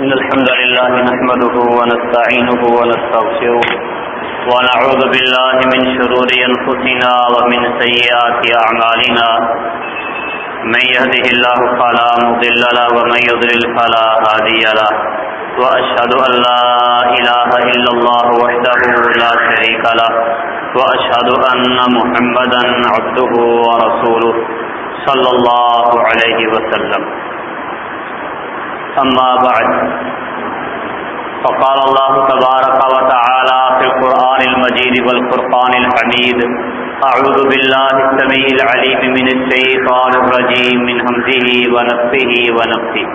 إن الحمد لله نحمده ونستعينه ونستغفره ونعوذ بالله من شرور أنفسنا ومن سيئات أعمالنا. من يهده الله فلا مضل له ومن يضلل فلا هادي له. وأشهد أن لا إله إلا الله وحده لا شريك له. وأشهد أن محمدا عبده ورسوله صلى الله عليه وسلم. أما بعد. فقال الله تبارك وتعالى في القرآن المجيد والفرقان الحميد أعوذ بالله السميع العليم من الشيطان الرجيم من همزه ونفسه ونفسه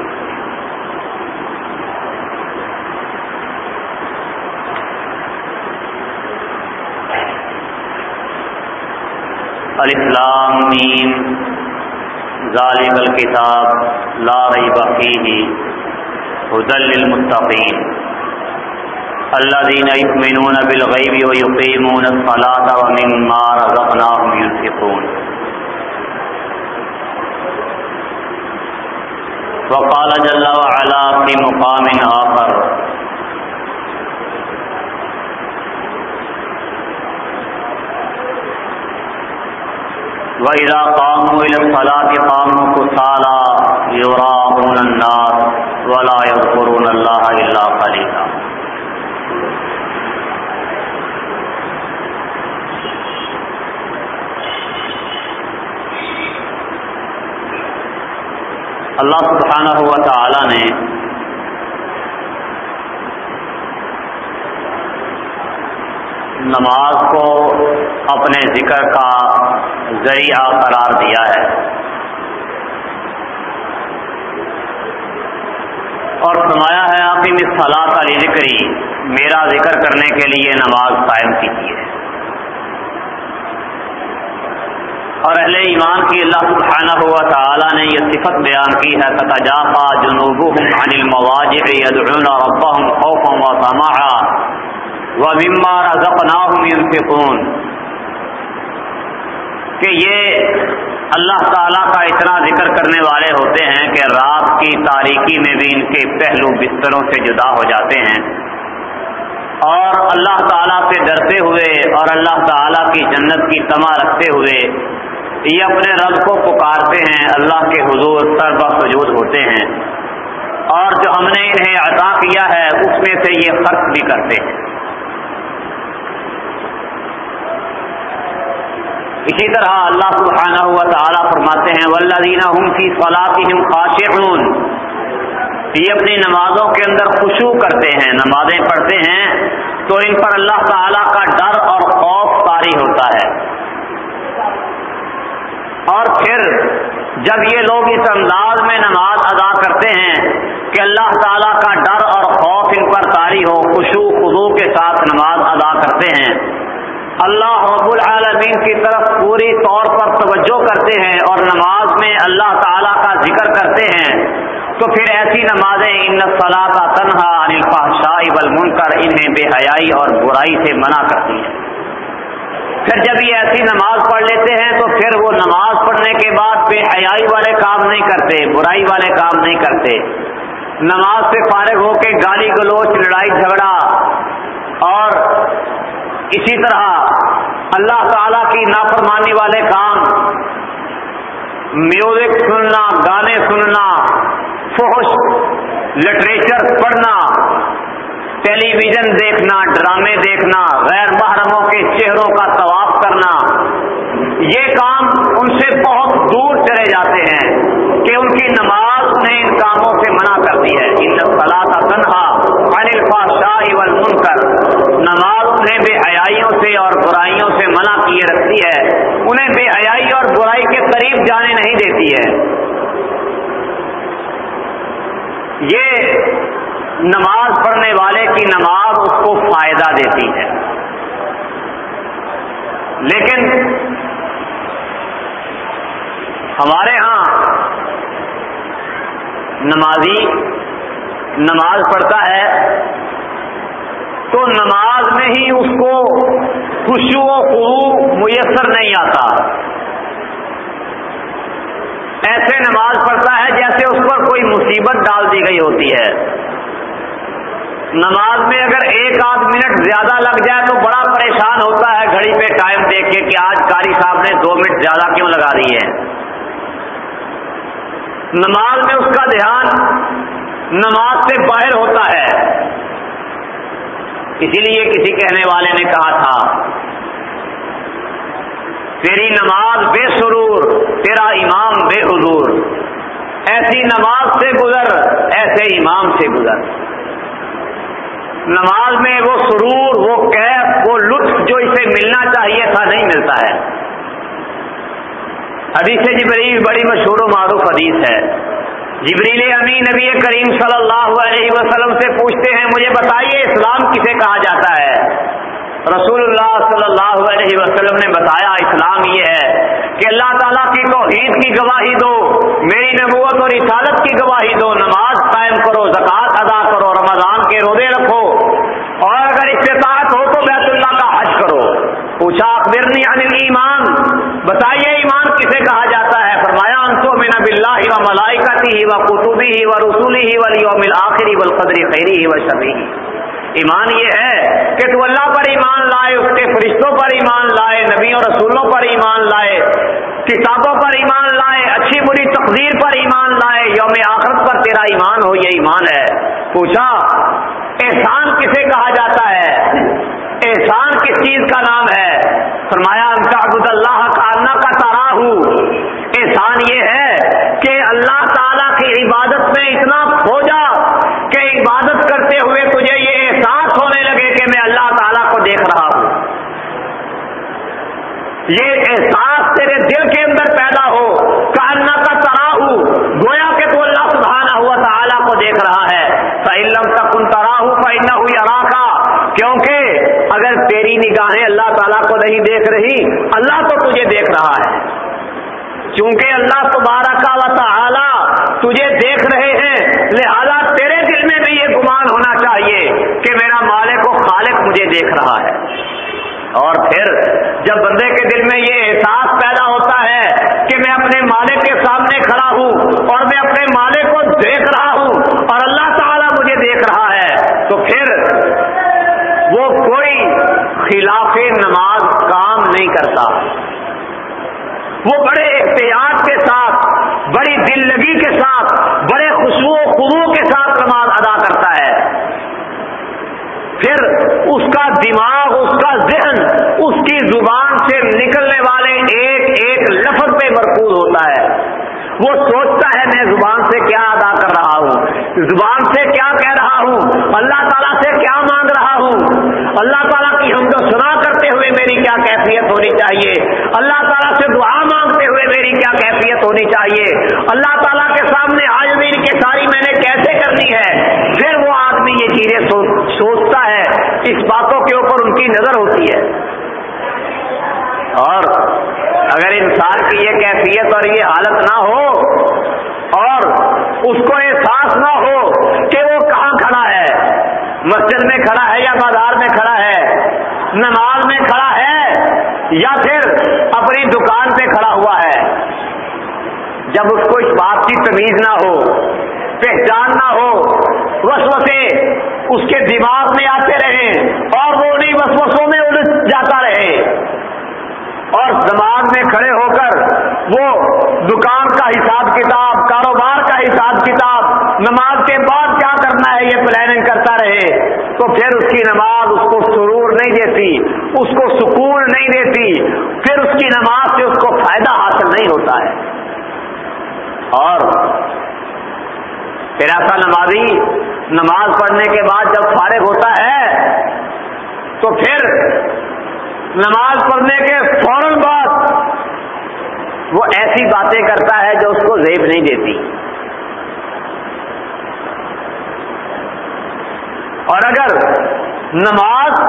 الاسلام مین ذالک الکتاب لا ریب فیہ هدى للمتقین الذين يؤمنون بالغيب ويقيمون الصلاة ومما رزقناهم ينفقون. وقال جل وعلا في مقام آخر وَإِذَا قَامُوا إِلَى الصَّلَاةِ قَامُوا كُسَالَى يُرَاءُونَ النَّاسَ وَلَا يَذْكُرُونَ اللَّهَ إِلَّا قَلِيلًا. اللہ سبحانہ و تعالی نے نماز کو اپنے ذکر کا ذریعہ قرار دیا ہے۔ اور فرمایا ہے آپ ہی صلاح علی ذکری میرا ذکر کرنے کے لیے نماز قائم کیجیے۔ اور اہل ایمان کی اللہ سبحانہ ہوا تعالی نے یہ صفت بیان کی ہے تتجافا جنوبهم عن المواجع يدعون ربهم خوفا وطمعا ومما رزقناهم ينفقون۔ کہ یہ اللہ تعالیٰ کا اتنا ذکر کرنے والے ہوتے ہیں کہ رات کی تاریکی میں بھی ان کے پہلو بستروں سے جدا ہو جاتے ہیں۔ اور اللہ تعالیٰ سے ڈرتے ہوئے اور اللہ تعالیٰ کی جنت کی تما رکھتے ہوئے یہ اپنے رب کو پکارتے ہیں، اللہ کے حضور سر بسجود ہوتے ہیں۔ اور جو ہم نے انہیں عطا کیا ہے، اس میں سے یہ خرچ بھی کرتے ہیں۔ اسی طرح اللہ سبحانہ ہوا تعالیٰ فرماتے ہیں ولدینہ ہم کی فلاطم خاشعون۔ یہ اپنی نمازوں کے اندر خوشو کرتے ہیں، نمازیں پڑھتے ہیں، تو ان پر اللہ تعالیٰ کا ڈر اور خوف طاری ہوتا ہے۔ اور پھر جب یہ لوگ اس انداز میں نماز ادا کرتے ہیں کہ اللہ تعالیٰ کا ڈر اور خوف ان پر طاری ہو خوشو خضو کے ساتھ نماز ادا کرتے ہیں اللہ رب العالمین کی طرف پوری طور پر توجہ کرتے ہیں اور نماز میں اللہ تعالیٰ کا ذکر کرتے ہیں، تو پھر ایسی نمازیں، ان صلاح کا تنہا انفاشائی بل انہیں بے حیائی اور برائی سے منع کرتی ہیں۔ پھر جب یہ ایسی نماز پڑھ لیتے ہیں، تو پھر وہ نماز پڑھنے کے بعد بے حیائی والے کام نہیں کرتے، برائی والے کام نہیں کرتے۔ نماز سے فارغ ہو کے گالی گلوچ، لڑائی جھگڑا اور اسی طرح اللہ تعالی کی نافرمانی والے کام، میوزک سننا، گانے سننا فوش لٹریچر پڑھنا ٹیلی ویژن دیکھنا، ڈرامے دیکھنا، غیر محرموں کے چہروں کا طواف کرنا، یہ کام ان سے بہت دور چلے جاتے ہیں۔ کہ ان کی نماز انہیں ان کاموں سے منع کرتی ہے۔ ان صلاح تنہا انل شاہ من کر نماز انہیں بے حیائیوں سے اور برائیوں سے منع کیے رکھتی ہے۔ انہیں بے حیائی اور برائی کے قریب جانے نہیں دیتی ہے۔ یہ نماز پڑھنے والے کی نماز اس کو فائدہ دیتی ہے۔ لیکن ہمارے ہاں نمازی نماز پڑھتا ہے تو نماز میں ہی اس کو خوشو و خروب میسر نہیں آتا۔ ایسے نماز پڑھتا ہے جیسے اس پر کوئی مصیبت ڈال دی گئی ہوتی ہے۔ نماز میں اگر ایک آدھ منٹ زیادہ لگ جائے تو بڑا پریشان ہوتا ہے، گھڑی پہ ٹائم دیکھ کے کہ آج کاری صاحب نے دو منٹ زیادہ کیوں لگا دی ہے نماز میں اس کا دھیان نماز سے باہر ہوتا ہے۔ اسی لیے کسی کہنے والے نے کہا تھا، تیری نماز بے سرور، تیرا امام بے حضور۔ ایسی نماز سے گزر، ایسے امام سے گزر۔ نماز میں وہ سرور، وہ کیف، وہ لطف جو اسے ملنا چاہیے تھا، نہیں ملتا ہے۔ حدیث جبریل بڑی مشہور و معروف حدیث ہے۔ جبریل امین نبی کریم صلی اللہ علیہ وسلم سے پوچھتے ہیں، مجھے بتائیے اسلام کسے کہا جاتا ہے؟ رسول اللہ صلی اللہ علیہ وسلم نے بتایا، اسلام یہ ہے کہ اللہ تعالیٰ کی توحید کی گواہی دو، میری نبوت اور رسالت کی گواہی دو، نماز قائم کرو، زکوٰۃ ادا کرو، رمضان کے روزے رکھو۔ اور اگر استطاعت ہو تو بیت اللہ کا حج کرو۔ پوچھا، اخبرنی عن ایمان بتائیے ایمان کسے کہا جاتا ہے فرمایا انسو میں نب اللہ و ملائکتی ہی و قطبی ہی و رسولی ہی و یوم آخری و القدری خیری ہی و شبی ایمان یہ ہے کہ تو اللہ پر ایمان لائے، اس کے فرشتوں پر ایمان لائے نبی اور رسولوں پر ایمان لائے، کتابوں پر ایمان لائے، اچھی بری تقدیر پر ایمان لائے، یوم آخرت پر تیرا ایمان ہو، یہ ایمان ہے۔ پوچھا، احسان کسے کہا جاتا ہے؟ احسان کس چیز کا نام ہے؟ فرمایا اللہ کا اللہ کا تارا ہوں۔ احسان یہ ہے کہ اللہ تعالی کی عبادت میں اتنا ہو جا کہ عبادت کرتے ہوئے تجھے یہ احساس ہونے لگے کہ میں اللہ تعالیٰ کو دیکھ رہا ہوں۔ یہ احساس تیرے دل کے اندر پیدا ہو کالنا کا ترا گویا کہ تو اللہ سبحانہ ہوا تعالیٰ کو دیکھ رہا ہے۔ فعلم تک ان ترا ہوں ہوئی اراکا کیونکہ اگر تیری نگاہیں اللہ تعالیٰ کو نہیں دیکھ رہی، اللہ تو تجھے دیکھ رہا ہے۔ چونکہ اللہ تبارہ کا و تعالی تجھے دیکھ رہے ہیں، لہذا تیرے دل میں بھی یہ گمان ہونا چاہیے کہ میرا مالک و خالق مجھے دیکھ رہا ہے۔ اور پھر جب بندے کے دل میں یہ احساس پیدا ہوتا ہے کہ میں اپنے مالک کے سامنے کھڑا ہوں اور میں اپنے مالک کو دیکھ رہا ہوں اور اللہ تعالیٰ مجھے دیکھ رہا ہے، تو پھر وہ کوئی خلاف نماز کام نہیں کرتا۔ وہ بڑے احتیاط کے ساتھ، بڑی دل لگی کے ساتھ، بڑے خوشبو خبو کے ساتھ نماز ادا کرتا ہے۔ پھر اس کا دماغ، اس کا ذہن، اس کی زبان سے نکلنے والے ایک ایک لفظ پہ مرکوز ہوتا ہے۔ وہ سوچتا ہے، میں زبان سے کیا ادا کر رہا ہوں؟ زبان سے کیا کہہ رہا ہوں؟ اللہ تعالیٰ سے کیا مانگ رہا ہوں؟ اللہ تعالیٰ کی ہم کو سنا کرتے ہوئے میری کیا کیفیت ہونی چاہیے اللہ تعالیٰ سے دعا مانگتے ہوئے میری کیا کیفیت ہونی چاہیے۔ اللہ تعالیٰ کے سامنے آج کے ساری میں نے کیسے کرنی ہے؟ پھر وہ آدمی یہ چیزیں سوچتا ہے۔ اس باتوں کے اوپر ان کی نظر ہوتی ہے۔ اور اگر انسان کی یہ کیفیت اور یہ حالت نہ ہو اور اس کو احساس نہ ہو کہ وہ کہاں کھڑا ہے، مسجد میں کھڑا ہے یا بازار میں کھڑا ہے، نماز میں کھڑا ہے یا پھر اپنی دکان پہ کھڑا ہوا ہے۔ جب اس کو اس بات کی تمیز نہ ہو، پہچان نہ ہو، وسوسے اس کے دماغ میں آتے رہے اور وہ انہیں وسوسوں میں الجھ جاتا رہے۔ اور دماغ میں کھڑے ہو کر وہ دکان کا حساب کتاب، کاروبار کا حساب کتاب، نماز کے بعد کیا کرنا ہے یہ پلاننگ کرتا رہے۔ تو پھر اس کی نماز اس کو سرور نہیں دیتی، اس کو سکون نہیں دیتی، پھر اس کی نماز سے اس کو فائدہ حاصل نہیں ہوتا ہے۔ اور پھر ایسا نمازی نماز پڑھنے کے بعد جب فارغ ہوتا ہے، تو پھر نماز پڑھنے کے فوراً بعد وہ ایسی باتیں کرتا ہے جو اس کو زیب نہیں دیتی۔ اور اگر نماز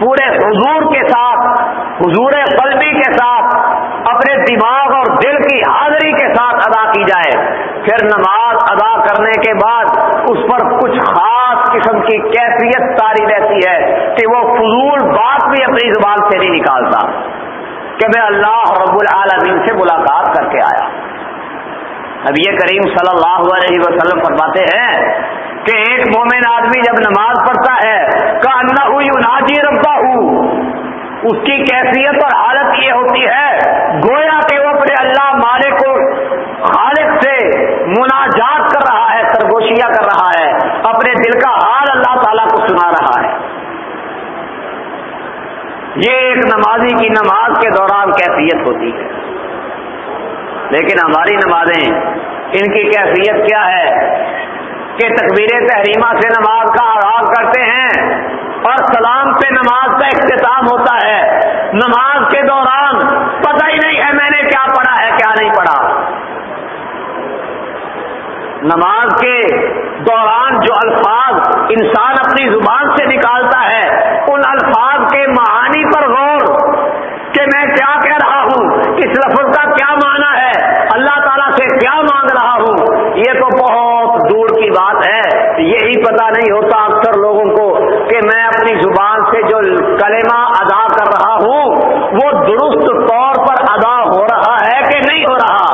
پورے حضور کے ساتھ، حضور قلبی کے ساتھ، اپنے دماغ اور دل کی حاضری کے ساتھ کی جائے۔ پھر نماز ادا کرنے کے بعد اس پر کچھ خاص قسم کی کیفیت تاری رہتی ہے کہ وہ فضول بات بھی اپنی زبان سے نہیں نکالتا کہ میں اللہ رب العالمین سے ملاقات کر کے آیا۔ اب یہ کریم صلی اللہ علیہ وسلم فرماتے ہیں کہ ایک مومن آدمی جب نماز پڑھتا ہے کہ اللہ ہوئی ربا ہوں اس کی کیفیت اور حالت یہ ہوتی ہے گویا کہ وہ اپنے اللہ مالک کو خالق سے مناجات کر رہا ہے سرگوشیاں کر رہا ہے اپنے دل کا حال اللہ تعالیٰ کو سنا رہا ہے یہ ایک نمازی کی نماز کے دوران کیفیت ہوتی ہے۔ لیکن ہماری نمازیں، ان کی کیفیت کیا ہے؟ کہ تکبیر تحریمہ سے نماز کا آغاز کرتے ہیں اور سلام پہ نماز کا اختتام ہوتا ہے۔ نماز کے دوران پتہ ہی نہیں ہے میں نے کیا پڑھا ہے، کیا نہیں پڑھا۔ نماز کے دوران جو الفاظ انسان اپنی زبان سے نکالتا ہے، ان الفاظ کے معانی پر غور کہ میں کیا کہہ رہا ہوں اس لفظ کا کیا معنی ہے؟ اللہ تعالیٰ سے کیا مانگ رہا ہوں؟ یہ تو بہت دور کی بات ہے۔ یہی پتا نہیں ہوتا اکثر لوگوں کو کہ میں اپنی زبان سے جو کلمہ ادا کر رہا ہوں، وہ درست طور پر ادا ہو رہا ہے کہ نہیں ہو رہا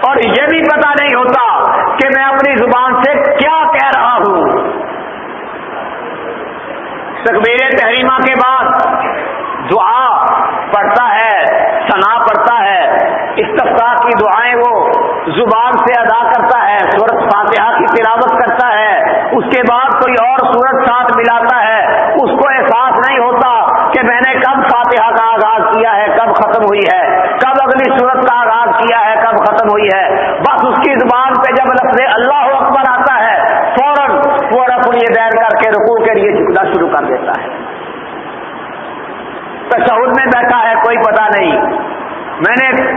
اور یہ بھی پتا نہیں ہوتا کہ میں اپنی زبان سے کیا کہہ رہا ہوں تکبیر تحریمہ کے بعد دعا پڑھتا ہے سنا پڑھتا ہے استفاق کی دعائیں وہ زبان سے ادا کرتا ہے سورت فاتحہ کی تلاوت کرتا ہے۔ اس کے بعد کوئی اور سورت ساتھ ملاتا ہے۔ اس کو احساس نہیں ہوتا کہ میں نے کب فاتحہ کا آغاز کیا ہے، کب ختم ہوئی ہے۔ کب اگلی سورت کا آغاز کیا ہے، کب ختم ہوئی ہے۔ بس اس کی زبان پہ جب لفظ اللہ اکبر آتا ہے، فوراً وہ رقم یہ دیر کر کے رکوع کے لیے جھکنا شروع کر دیتا ہے۔ تشہد میں بیٹھا ہے، کوئی پتا نہیں۔ میں نے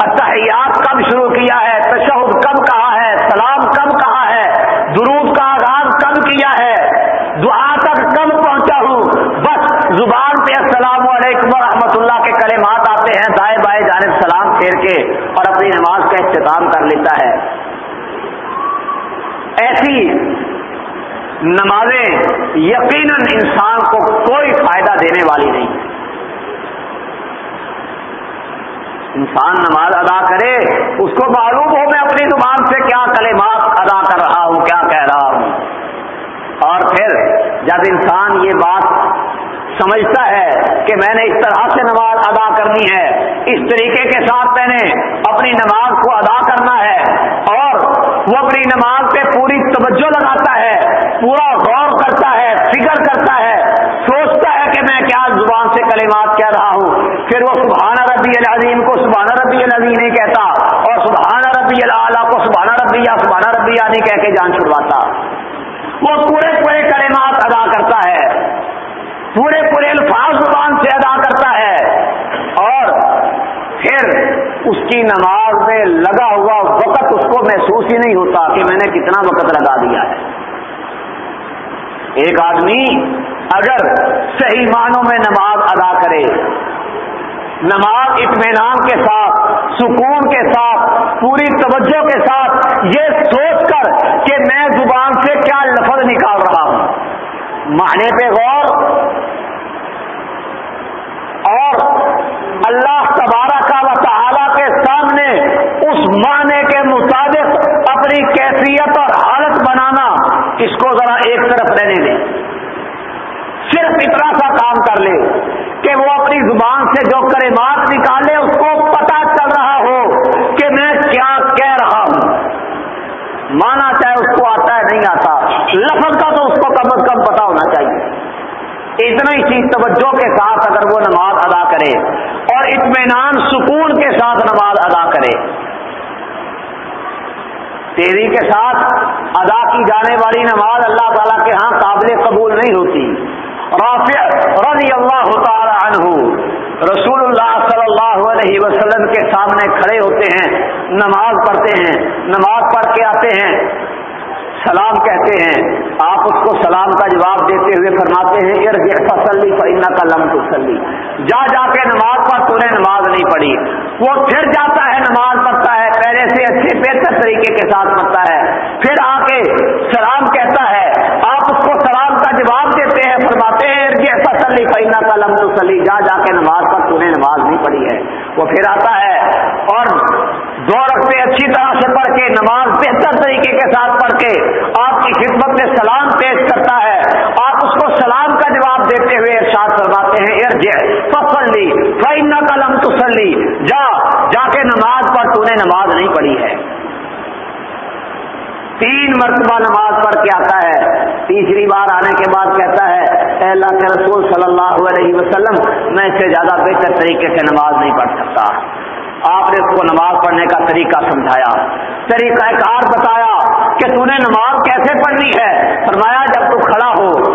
اتحیات کب شروع کیا ہے؟ تشہد کب کہا ہے؟ سلام کب کہا ہے؟ درود کا آغاز کب کیا ہے؟ دعا تک کب پہنچا ہوں؟ بس زبان پہ السلام علیکم ورحمۃ اللہ کے کلمات آتے ہیں، دائیں بائیں جانب سلام پھیر کے اور اپنی نماز کا اختتام کر لیتا ہے۔ ایسی نمازیں یقیناً انسان کو کوئی فائدہ دینے والی نہیں۔ انسان نماز ادا کرے، اس کو معلوم ہو میں اپنی زبان سے کیا کلمات ادا کر رہا ہوں، کیا کہہ رہا ہوں۔ اور پھر جب انسان یہ بات سمجھتا ہے کہ میں نے اس طرح سے نماز ادا کرنی ہے، اس طریقے کے ساتھ میں نے اپنی نماز کو ادا کرنا ہے، اور وہ اپنی نماز پہ پوری توجہ لگاتا ہے، پورا غور کرتا ہے، فکر کرتا ہے، سوچتا ہے کہ میں کیا زبان سے کلمات کہہ رہا ہوں۔ پھر وہ سبحان ربی العظیم کو سبحان ربی العظیم نہیں کہتا اور سبحان ربی اللہ کو سبحان ربی یا نہیں کہہ کے جان چھڑواتا۔ وہ پورے پورے کلمات ادا کرتا ہے۔ پورے پورے الفاظ زبان سے ادا کرتا ہے۔ اور پھر اس کی نماز میں لگا ہوا وقت اس کو محسوس ہی نہیں ہوتا کہ میں نے کتنا وقت لگا دیا ہے۔ ایک آدمی اگر صحیح معنوں میں نماز ادا کرے، نماز اطمینان کے ساتھ، سکون کے ساتھ، پوری توجہ کے ساتھ یہ سوچ کر کہ میں زبان سے کیا لفظ نکال رہا ہوں۔ معنی پہ غور۔ اور اللہ تبارہ کا و تعالی کے سامنے اس معنی کے مطابق اپنی کیفیت اور حالت بنانا، اس کو ذرا ایک طرف رہنے دیں۔ صرف اتنا سا کام کر لے کہ وہ اپنی زبان سے جو کرے بات نکالے، اس کو پتا چل رہا ہو کہ میں کیا کہہ رہا ہوں مانا چاہے اس کو آتا ہے لفظ کا تو اس کو کم از کم پتا ہونا چاہیے۔ اتنا ہی چیز توجہ کے ساتھ اگر وہ نماز ادا کرے اور اطمینان، سکون کے ساتھ نماز ادا کرے۔ تیزی کے ساتھ ادا کی جانے والی نماز اللہ تعالیٰ کے ہاں قابل قبول نہیں ہوتی۔ رافع رضی اللہ تعالی عنہ رسول اللہ صلی اللہ علیہ وسلم کے سامنے کھڑے ہوتے ہیں، نماز پڑھتے ہیں، نماز پڑھ کے آتے ہیں۔ سلام کہتے ہیں، آپ اس کو سلام کا جواب دیتے ہوئے فرماتے ہیں فصلی فرینا کا لم تسلی جا جا کے نماز پڑھ تو نے نماز نہیں پڑھی۔ وہ پھر جاتا ہے، نماز پڑھتا ہے، پہلے سے اچھے، بہتر طریقے کے ساتھ پڑھتا ہے۔ پھر آ کے سلام کہتا ہے۔ آپ اس کو سلام کا جواب دیتے ہیں، فرماتے ہیں فصلی فرینا کا لم تسلی جا جا کے نماز پڑھ تو نے نماز نہیں پڑھی ہے۔ وہ پھر آتا ہے اور دو رقطے اچھی طرح سے پڑھ کے، نماز بہتر طریقے کے ساتھ پڑھ کے آپ کی خدمت میں سلام پیش کرتا ہے۔ آپ اس کو سلام کا جواب دیتے ہوئے ارشاد فرماتے ہیں ارج فصل لی قلم تسلی جا جا کے نماز پڑھ، تو نے نماز نہیں پڑھی ہے۔ تین مرتبہ نماز پڑھ کے آتا ہے۔ تیسری بار آنے کے بعد کہتا ہے، اے اللہ کے رسول صلی اللہ علیہ وسلم، میں اس سے زیادہ بہتر طریقے سے نماز نہیں پڑھ سکتا۔ آپ نے اس کو نماز پڑھنے کا طریقہ سمجھایا۔ طریقہ کار بتایا کہ تو نے نماز کیسے پڑھنی ہے؟ فرمایا، جب تو کھڑا ہو،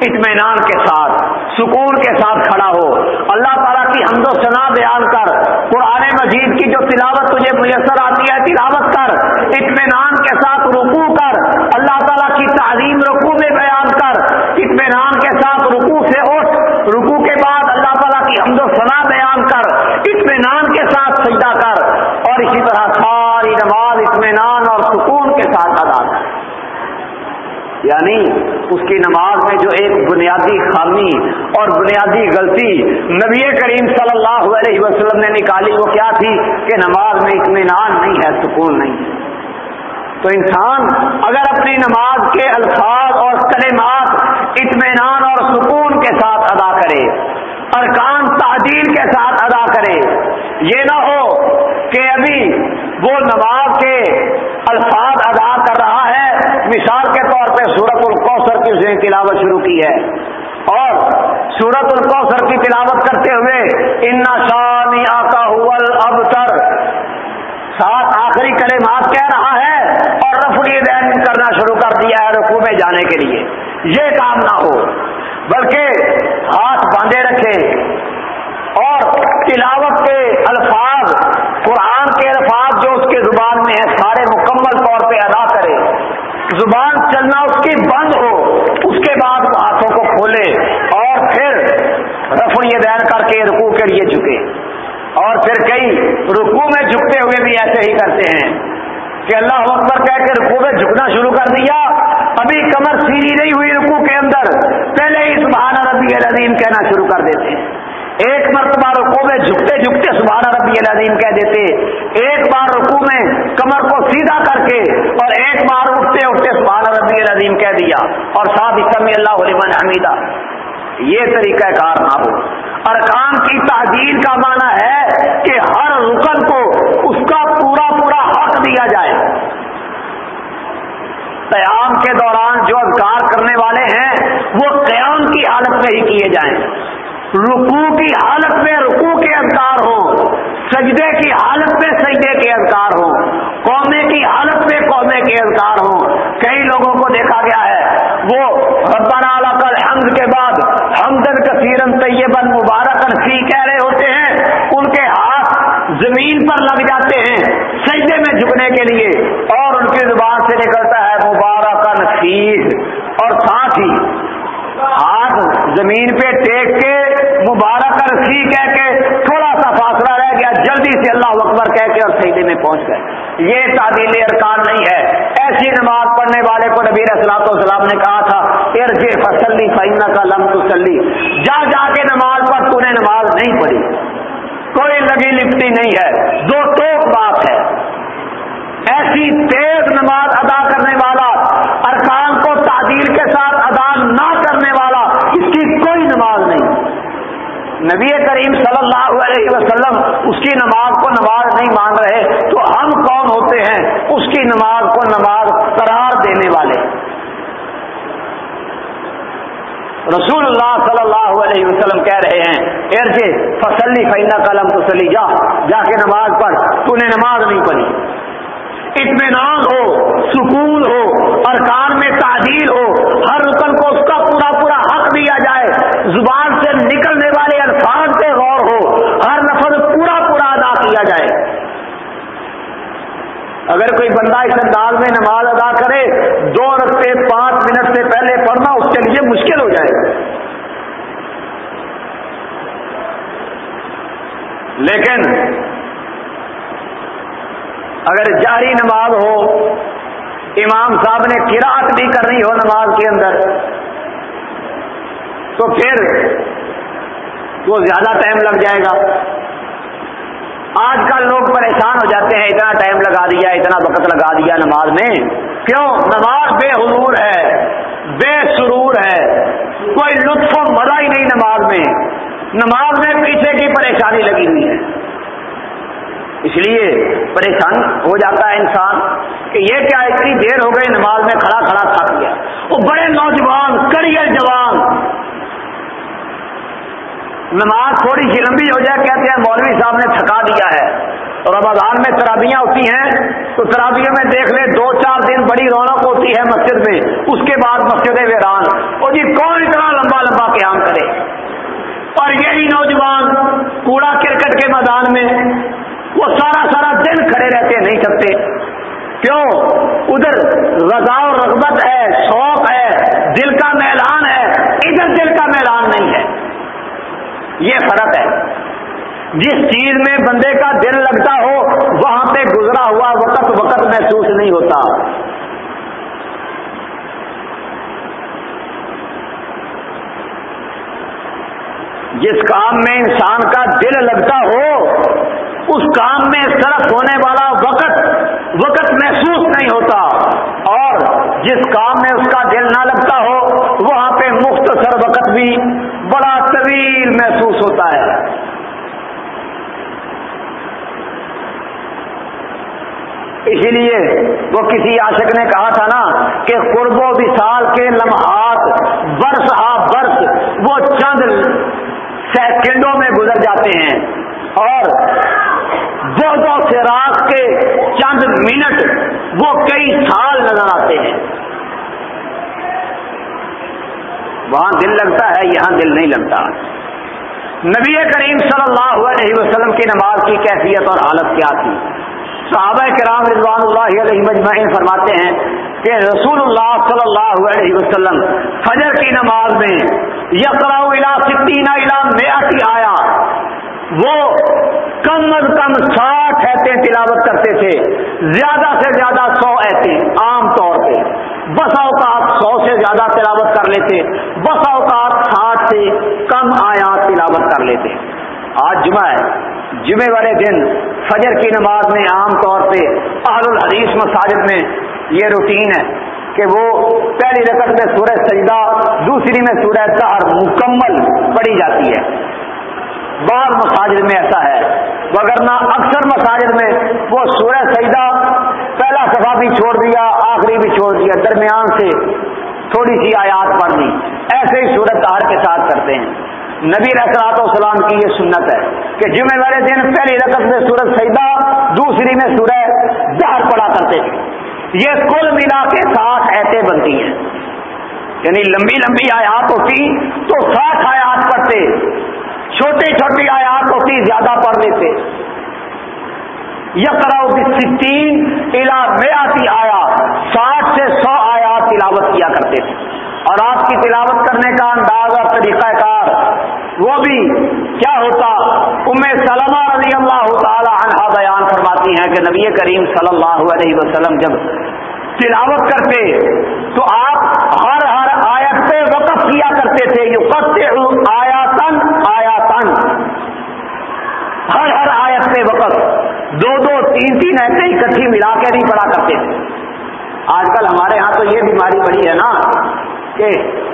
اطمینان کے ساتھ، سکون کے ساتھ کھڑا ہو۔ اللہ تعالیٰ کی حمد و ثنا بیان کر، قرآن مجید کی جو تلاوت تجھے میسر آتی ہے، تلاوت کر۔ اطمینان کے ساتھ رکو کر۔ اللہ تعالیٰ کی تعظیم رکو میں بیان کر۔ اطمینان کے ساتھ رکو سے اٹھ۔ رکو کے بعد اللہ تعالیٰ کی حمد و ثنا بیان کر۔ اطمینان ساتھ سجدہ کر اور اسی طرح ساری نماز اطمینان اور سکون کے ساتھ ادا کر۔ یعنی اس کی نماز میں جو ایک بنیادی خامی اور بنیادی غلطی نبی کریم صلی اللہ علیہ وسلم نے نکالی وہ کیا تھی؟ کہ نماز میں اطمینان نہیں ہے، سکون نہیں۔ تو انسان اگر اپنی نماز کے الفاظ اور کلمات اطمینان اور سکون کے ساتھ ادا کرے ارکان تعدیل کے ساتھ ادا کرے یہ نہ ہو کہ ابھی وہ نماز کے الفاظ ادا کر رہا ہے۔ مثال کے طور پہ سورت القوثر کی اس نے تلاوت شروع کی ہے۔ اور سورت القوثر کی تلاوت کرتے ہوئے ان شانی آکا اب تر سات آخری کلمات کہہ رہا ہے اور رفڑی دین کرنا شروع کر دیا ہے رقو میں جانے کے لیے۔ یہ کام نہ ہو، بلکہ ہاتھ باندھے رکھے تلاوت کے الفاظ، قرآن کے الفاظ جو اس کے زبان میں ہے سارے مکمل طور پہ ادا کرے۔ زبان چلنا اس کی بند ہو، اس کے بعد ہاتھوں کو کھولے اور پھر رفڑ یہ بیان کر کے رکو کے لیے جھکے۔ اور پھر کئی رکو میں جھکتے ہوئے بھی ایسے ہی کرتے ہیں کہ اللہ اکبر کہہ کے رکو میں جھکنا شروع کر دیا۔ ابھی کمر سیری نہیں ہوئی رکو کے اندر، پہلے ہی سبحان ربی العظیم کہنا شروع کر دیتے ہیں۔ ایک مرتبہ رکو میں جھکتے جھکتے سبحانہ ربی العظیم کہہ دیتے، ایک بار رکو میں کمر کو سیدھا کر کے اور ایک بار اٹھتے اٹھتے سبحانہ ربی العظیم کہہ دیا، اور ساتھ ہی سمی اللہ علمن حمیدہ۔ یہ طریقہ کار نہ ہو۔ ارکان کی تعدیل کا معنی ہے کہ ہر رکن کو اس کا پورا پورا حق دیا جائے۔ قیام کے دوران جو اذکار کرنے والے ہیں، وہ قیام کی حالت میں ہی کیے جائیں۔ رکو کی حالت میں رکو کے اذکار ہوں، سجدے کی حالت میں سجدے کے اذکار ہوں، قومے کی حالت میں قومے کے اذکار ہوں۔ کئی لوگوں کو دیکھا گیا ہے، وہ ربنا کل حمد کے بعد حمدن کثیرن طیبن مبارکن فی کہہ رہے ہوتے ہیں، ان کے ہاتھ زمین پر لگ جاتے ہیں سجدے میں جھکنے کے لیے، اور ان کی زبان سے نکلتا ہے مبارکن فی، اور ساتھ ہی ہاتھ زمین پہ ٹیک کے مبارک رسی کہہ کے تھوڑا سا فاصلہ رہ گیا، جلدی سے اللہ اکبر کہہ کے اور سیدے میں پہنچ گئے۔ یہ تعدیل ارکان نہیں ہے۔ ایسی نماز پڑھنے والے کو نبی اسلام والسلام نے کہا تھا ارج فصلی فائنہ کا لم تسلی۔ جا جا کے نماز پڑھ، تو نے نماز نہیں پڑھی۔ کوئی لگی لپٹی نہیں ہے۔ دو ٹوک بات ہے۔ ایسی تیز نماز ادا کرنے والا ارکان کو تعدیل کے ساتھ ادا نہ کرنے والا اس کی کوئی نماز نہیں نبی کریم صلی اللہ علیہ وسلم اس کی نماز کو نماز نہیں مان رہے تو ہم کون ہوتے ہیں اس کی نماز کو نماز قرار دینے والے؟ رسول اللہ صلی اللہ علیہ وسلم کہہ رہے ہیں ارجے فصلی فینا قلم تو سلی جا جا کے نماز پڑھ، تو نے نماز نہیں پڑھی۔ اطمینان ہو، سکون ہو، ارکان میں تعدیل ہو، ہر رکن کو اس کا پورا پورا حق دیا جائے، زبان سے نکلنے والے الفاظ پہ غور ہو ہر نفر پورا پورا ادا کیا جائے اگر کوئی بندہ اس انداز میں نماز ادا کرے، دو رستے پانچ منٹ سے پہلے پڑھنا اس کے لیے مشکل ہو جائے۔ گا لیکن اگر جاری نماز ہو، امام صاحب نے کراط بھی کرنی ہو نماز کے اندر، تو پھر وہ زیادہ ٹائم لگ جائے گا۔ آج کل لوگ پریشان ہو جاتے ہیں، اتنا ٹائم لگا دیا، اتنا وقت لگا دیا نماز میں۔ کیوں؟ نماز بے حضور ہے، بے سرور ہے۔ کوئی لطف و مزہ ہی نہیں نماز میں۔ نماز میں پیچھے کی پریشانی لگی ہوئی ہے۔ اس لیے پریشان ہو جاتا ہے انسان کہ یہ کیا اتنی دیر ہو گئی نماز میں کھڑا کھڑا تھک گیا۔ وہ بڑے نوجوان، کریئر جوان۔ نماز تھوڑی سی لمبی ہو جائے، کہتے ہیں مولوی صاحب نے تھکا دیا ہے۔ رمضان میں ترابیاں ہوتی ہیں، تو ترابیوں میں دیکھ لیں، دو چار دن بڑی رونق ہوتی ہے مسجد میں، اس کے بعد مسجد ویران۔ اور جی کون اتنا لمبا لمبا قیام کرے؟ اور یہی نوجوان کوڑا کرکٹ کے میدان میں، وہ سارا سارا دن کھڑے رہتے، نہیں سکتے کیوں؟ ادھر رضا و رغبت ہے، شوق ہے، دل کا میلان ہے۔ ادھر دل کا میلان نہیں ہے۔ یہ فرق ہے۔ جس چیز میں بندے کا دل لگتا ہو، وہاں پہ گزرا ہوا وقت وقت محسوس نہیں ہوتا۔ جس کام میں انسان کا دل لگتا ہو، اس کام میں صرف ہونے والا وقت وقت محسوس نہیں ہوتا۔ اور جس کام میں اس کا دل نہ لگتا ہو، وہاں پہ مختصر وقت بھی طویل محسوس ہوتا ہے۔ اسی لیے وہ کسی عاشق نے کہا تھا نا کہ قرب و وصال کے لمحات برس آ برس وہ چند سیکنڈوں میں گزر جاتے ہیں اور دو دو سے رات کے چند منٹ وہ کئی سال نظر آتے ہیں۔ وہاں دل لگتا ہے، یہاں دل نہیں لگتا۔ نبی کریم صلی اللہ علیہ وسلم کی نماز کی کیفیت اور حالت کیا تھی؟ صحابہ کرام رضوان اللہ علیہ مجمعین فرماتے ہیں کہ رسول اللہ صلی اللہ علیہ وسلم فجر کی نماز میں یقرا الا ستین الا میاتی آیا وہ کم از کم ساٹھ ایتے تلاوت کرتے تھے، زیادہ سے زیادہ سو ایتے عام طور پہ۔ بس اوقات سو سے زیادہ تلاوت کر لیتے بس اوقات ساٹھ سے کم آیات تلاوت کر لیتے۔ آج جمعہ ہے، جمعے والے دن فجر کی نماز میں عام طور پہ اہل الحدیث مساجد میں یہ روٹین ہے کہ وہ پہلی رقط میں سورہ سجدہ، دوسری میں سورہ تہر مکمل پڑھی جاتی ہے۔ بعض مساجد میں ایسا ہے، وگرنہ اکثر مساجد میں وہ سورہ سجدہ پہلا صفحہ بھی چھوڑ دیا، آخری بھی چھوڑ دیا، درمیان سے تھوڑی سی آیات پڑھ دی ایسے ہی سورت تہر کے ساتھ کرتے ہیں۔ نبی رسرات وسلام کی یہ سنت ہے کہ جمعے والے دن پہلی رقم میں سورج سیدا دوسری میں سورہ دہر پڑا کرتے تھے۔ یہ کل ملا کے ساتھ ایسے بنتی ہیں۔ یعنی لمبی لمبی آیات ہوتی، تو ساٹھ آیات پڑھتے، چھوٹی چھوٹی آیات ہوتی، زیادہ پڑھ لیتے۔ یہ کراؤ الا میں آتی آیا ساٹھ سے سو آیات تلاوت کیا کرتے تھے۔ اور آپ کی تلاوت کرنے کا انداز اور طریقہ کار وہ بھی کیا ہوتا؟ ام سلمہ رضی اللہ تعالی عنہ بیان فرماتی ہیں کہ نبی کریم صلی اللہ علیہ وسلم جب تلاوت کرتے، تو آپ ہر ہر آیت پہ وقف کیا کرتے تھے۔ یہ قطع آیا تن آیا ہر ہر آیت پہ وقف۔ دو دو تین تین ایسے اکٹھی ملا کے نہیں پڑا کرتے تھے۔ آج کل ہمارے ہاں تو یہ بیماری بڑی ہے نا کہ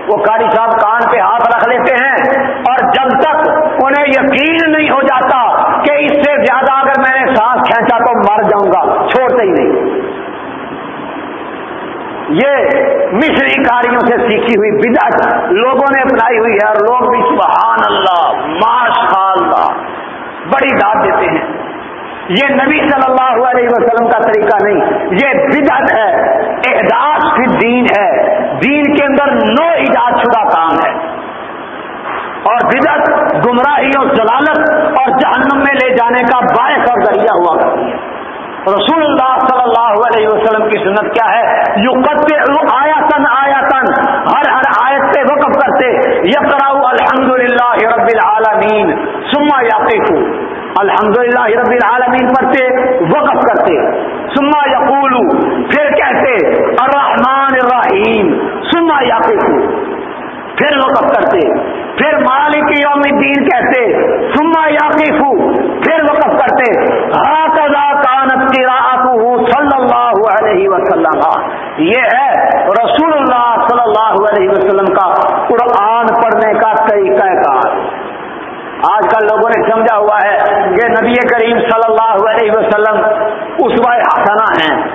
وہ کاری صاحب کان پہ ہاتھ رکھ لیتے ہیں اور جب تک انہیں یقین نہیں ہو جاتا کہ اس سے زیادہ اگر میں نے سانس کھینچا تو مر جاؤں گا، چھوڑتے ہی نہیں۔ یہ مصری کاریوں سے سیکھی ہوئی بدعت لوگوں نے اپنائی ہوئی ہے اور لوگ بھی سبحان اللہ ماشاء اللہ بڑی داد دیتے ہیں۔ یہ نبی صلی اللہ علیہ وسلم کا طریقہ نہیں، یہ بدعت ہے، احداث فی دین ہے۔ دین کے اندر نو ایجاد شدہ کام ہے۔ اور بدعت گمراہی اور جلالت اور جہنم میں لے جانے کا باعث اور ذریعہ ہوا۔ کرتی ہے رسول اللہ صلی اللہ علیہ وسلم کی سنت کیا ہے؟ یو کرتے آیا تن آیا تن ہر ہر آیت سے وقف کرتے یہ کراؤ الحمد للہ رب العالمین سما یاقیف الحمد للہ رب العالمین پڑھتے، وقف کرتے۔ سما یقول پھر کہتے، الرحمن الرحیم۔ سما یقف پھر وقف کرتے۔ پھر مالک یوم الدین کہتے سما یقف پھر وقف کرتے۔ ہاکدا کانت صلی اللہ علیہ وسلم۔ یہ ہے رسول اللہ صلی اللہ علیہ وسلم کا قرآن پڑھنے کا طریقہ کار۔ آج کل لوگوں نے سمجھا ہوا ہے کہ نبی کریم صلی اللہ علیہ وسلم اس حسنا ہیں۔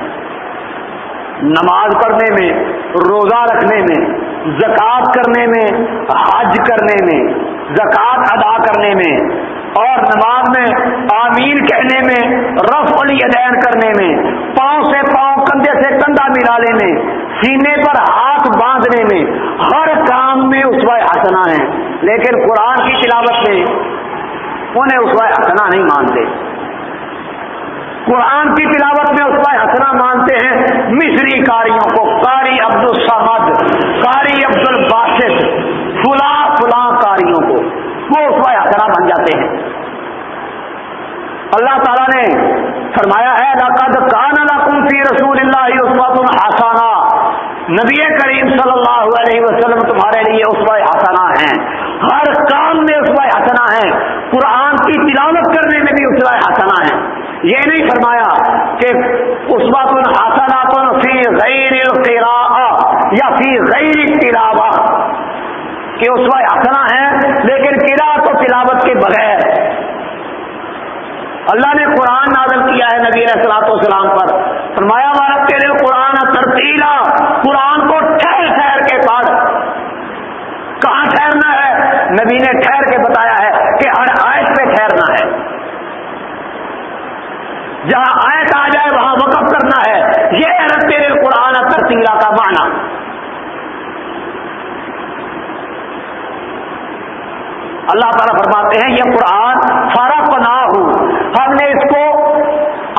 نماز پڑھنے میں، روزہ رکھنے میں، زکوٰۃ کرنے میں، حج کرنے میں، زکوٰۃ ادا کرنے میں اور نماز میں آمین کہنے میں رف الیدین کرنے میں، پاؤں سے پاؤں، کندھے سے کندھا ملا لینے، سینے پر ہاتھ باندھنے میں، ہر کام میں اس وقت ہنسنا ہے۔ لیکن قرآن کی تلاوت میں انہیں اس وقت ہنسنا نہیں مانتے۔ قرآن کی تلاوت میں اس پر حسنا مانتے ہیں مصری کاریوں کو، قاری عبد السمد قاری عبد الباسط فلاں کاریوں کو وہ اس پر حسنا بن جاتے ہیں۔ اللہ تعالیٰ نے فرمایا ہے لقد کان لکم فی رسول اللہ عثمت آسانہ نبی کریم صلی اللہ علیہ وسلم تمہارے لیے اس پر ہیں۔ ہر کام میں اس پر حسنا ہے قرآن کی تلاوت کرنے میں بھی اس پر حسنا ہے یہ نہیں فرمایا کہ اس بات الحسنات فی غیر یا فی غیر تلاوہ کہ اس وقت ہے لیکن قرا تو تلاوت کے بغیر اللہ نے قرآن نازل کیا ہے نبی اصلاۃ والسلام پر۔ فرمایا ہمارا تیرے قرآن ترتیلا قرآن کو ٹھہر ٹھہر کے پڑھ کہاں ٹھہرنا ہے؟ نبی نے ٹھہر کے بتایا ہے کہ ہر آیت پہ ٹھہرنا ہے۔ جہاں آیت آ جائے، وہاں وقف کرنا ہے۔ یہ ہے تیرے قرآن ترتیلا کا معنی۔ اللہ تعالیٰ فرماتے ہیں، یہ قرآن سارا پناہ ہوں ہم نے اس کو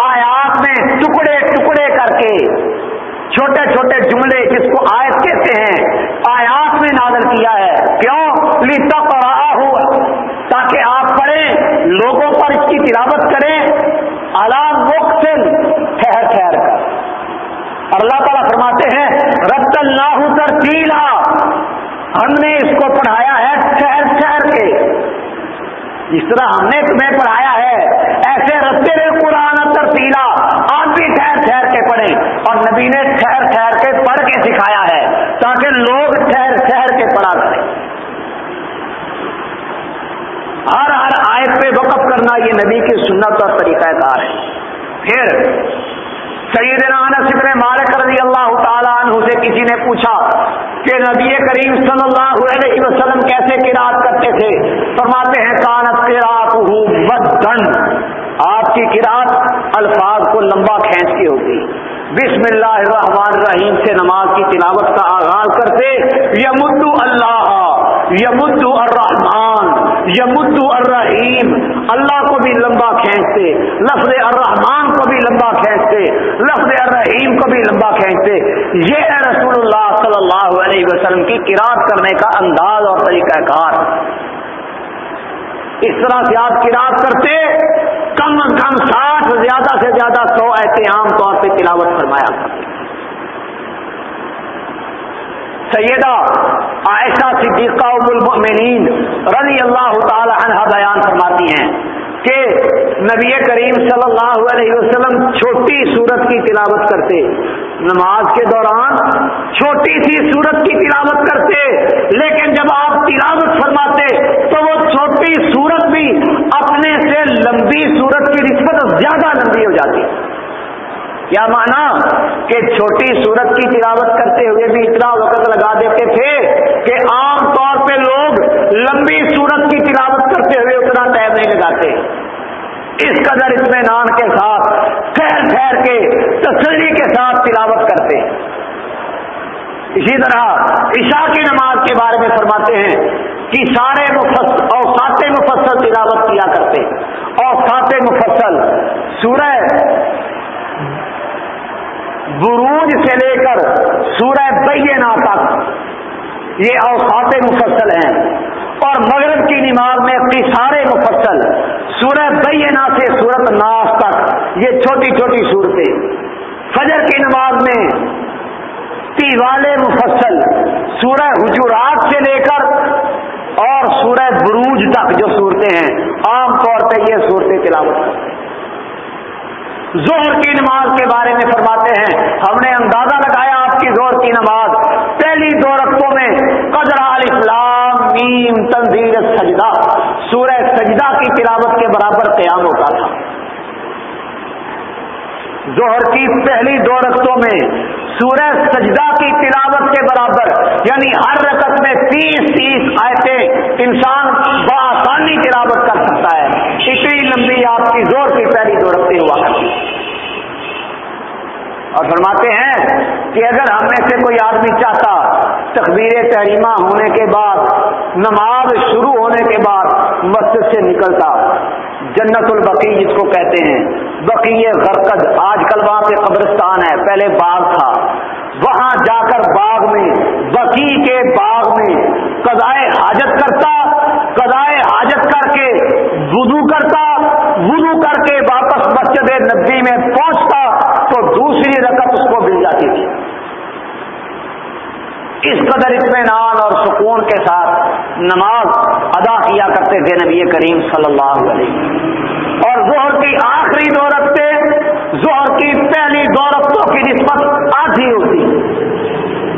آیات میں ٹکڑے ٹکڑے کر کے چھوٹے چھوٹے جملے جس کو آیت کہتے ہیں، آیات میں نازل کیا ہے۔ کیوں؟ لیتا پڑھا ہوا تاکہ آپ پڑھیں، لوگوں پر اس کی تلاوت کریں۔ علام مختل ٹھہر ٹھہر کر۔ اور اللہ تعالیٰ فرماتے ہیں، رب اللہ ترتیلا ہم نے اس کو پڑھایا ہے ٹھہر ٹھہر کے۔ جس طرح ہم نے تمہیں پڑھایا ہے، ایسے رستے میں قرآن ترتیلا آپ بھی ٹھہر ٹھہر کے پڑھیں۔ اور نبی نے ٹھہر ٹھہر کے پڑھ کے سکھایا ہے تاکہ لوگ ٹھہر ٹھہر کے پڑھا کریں۔ ہر ہر آیت پہ وقف کرنا یہ نبی کی سنت اور طریقہ کار ہے۔ پھر سیدنا انس ابن مالک رضی اللہ تعالیٰ عنہ سے کسی نے پوچھا کہ نبی کریم صلی اللہ علیہ وسلم کیسے قرآت کرتے تھے؟ فرماتے ہیں، کانت قرآت بدن آپ کی قرآت الفاظ کو لمبا کھینچ کے ہوتی بسم اللہ الرحمن الرحیم سے نماز کی تلاوت کا آغاز کرتے یمد اللہ یمد الرحمان یمد الرحیم۔ اللہ کو بھی لمبا کھینچتے، لفظ الرحمان کو بھی لمبا کھینچتے، لفظ الرحیم کو بھی لمبا کھینچتے۔ یہ ہے رسول اللہ صلی اللہ علیہ وسلم کی کراط کرنے کا انداز اور طریقہ کار۔ اس طرح سے آپ کراط کرتے، کم از کم ساٹھ زیادہ سے زیادہ سو ایسے عام طور پہ تلاوت فرمایا کرتے۔ سیدہ عائشہ صدیقہ ام المؤمنین رضی اللہ تعالی عنہ بیان فرماتی ہیں کہ نبی کریم صلی اللہ علیہ وسلم چھوٹی صورت کی تلاوت کرتے، نماز کے دوران چھوٹی سی صورت کی تلاوت کرتے، لیکن جب آپ تلاوت فرماتے تو وہ چھوٹی صورت بھی اپنے سے لمبی صورت کی نسبت زیادہ لمبی ہو جاتی۔ کیا مانا کہ چھوٹی صورت کی تلاوت کرتے ہوئے بھی اتنا وقت لگا دیتے تھے کہ عام طور پہ لوگ لمبی صورت کی تلاوت کرتے ہوئے اتنا ٹائم نہیں لگاتے۔ اس قدر اطمینان کے ساتھ، ٹھہر ٹھہر کے، تسلی کے ساتھ تلاوت کرتے۔ اسی طرح عشاء کی نماز کے بارے میں فرماتے ہیں کہ سارے مفصل اوسات مفصل تلاوت کیا کرتے۔ اوسات مفصل، سورہ بروج سے لے کر سورہ بینہ تک یہ اوسات مفصل ہیں۔ اور مغرب کی نماز میں قصار مفصل، سورہ بینہ سے سورت ناس تک، یہ چھوٹی چھوٹی صورتیں۔ فجر کی نماز میں تیوال مفصل، سورہ حجورات سے لے کر اور سورہ بروج تک جو صورتیں ہیں، عام طور پہ یہ صورتیں تلاوت کرتے ہیں۔ زہر کی نماز کے بارے میں فرماتے ہیں۔ ہم نے اندازہ لگایا آپ کی زہر کی نماز۔ پہلی دو رقطوں میں قدر الاسلام میم تنظیر سجدہ۔ سورہ سجدہ کی تلاوت کے برابر قیام ہوتا تھا۔ ظہر کی پہلی دو رقطوں میں سورہ سجدہ کی تلاوت کے برابر یعنی ہر رقط میں تیس تیس آیتیں انسان بآسانی تلاوت کر سکتا ہے۔ اتنی لمبی آپ کی زور کی پہلی دو رقطیں ہوا کرتی اور فرماتے ہیں کہ اگر ہم میں سے کوئی آدمی چاہتا تقبیر تحریمہ ہونے کے بعد، نماز شروع ہونے کے بعد مسجد سے نکلتا جنت البقی جس کو کہتے ہیں، بقی غرقد آج کل وہاں پہ قبرستان ہے، پہلے باغ تھا، وہاں جا کر باغ میں، بقی کے باغ میں قضائے حاجت کرتا، قضائے حاجت کر کے وضو کرتا، وضو کر کے واپس مسجد نبی میں پہنچتا تو دوسری رقم اس کو مل جاتی تھی۔ اس قدر اطمینان اور سکون کے ساتھ نماز ادا کیا کرتے تھے نبی کریم صلی اللہ علیہ وسلم۔ اور زہر کی آخری دو رقطے زہر کی پہلی دو رقطوں کی نسبت آدھی ہوتی۔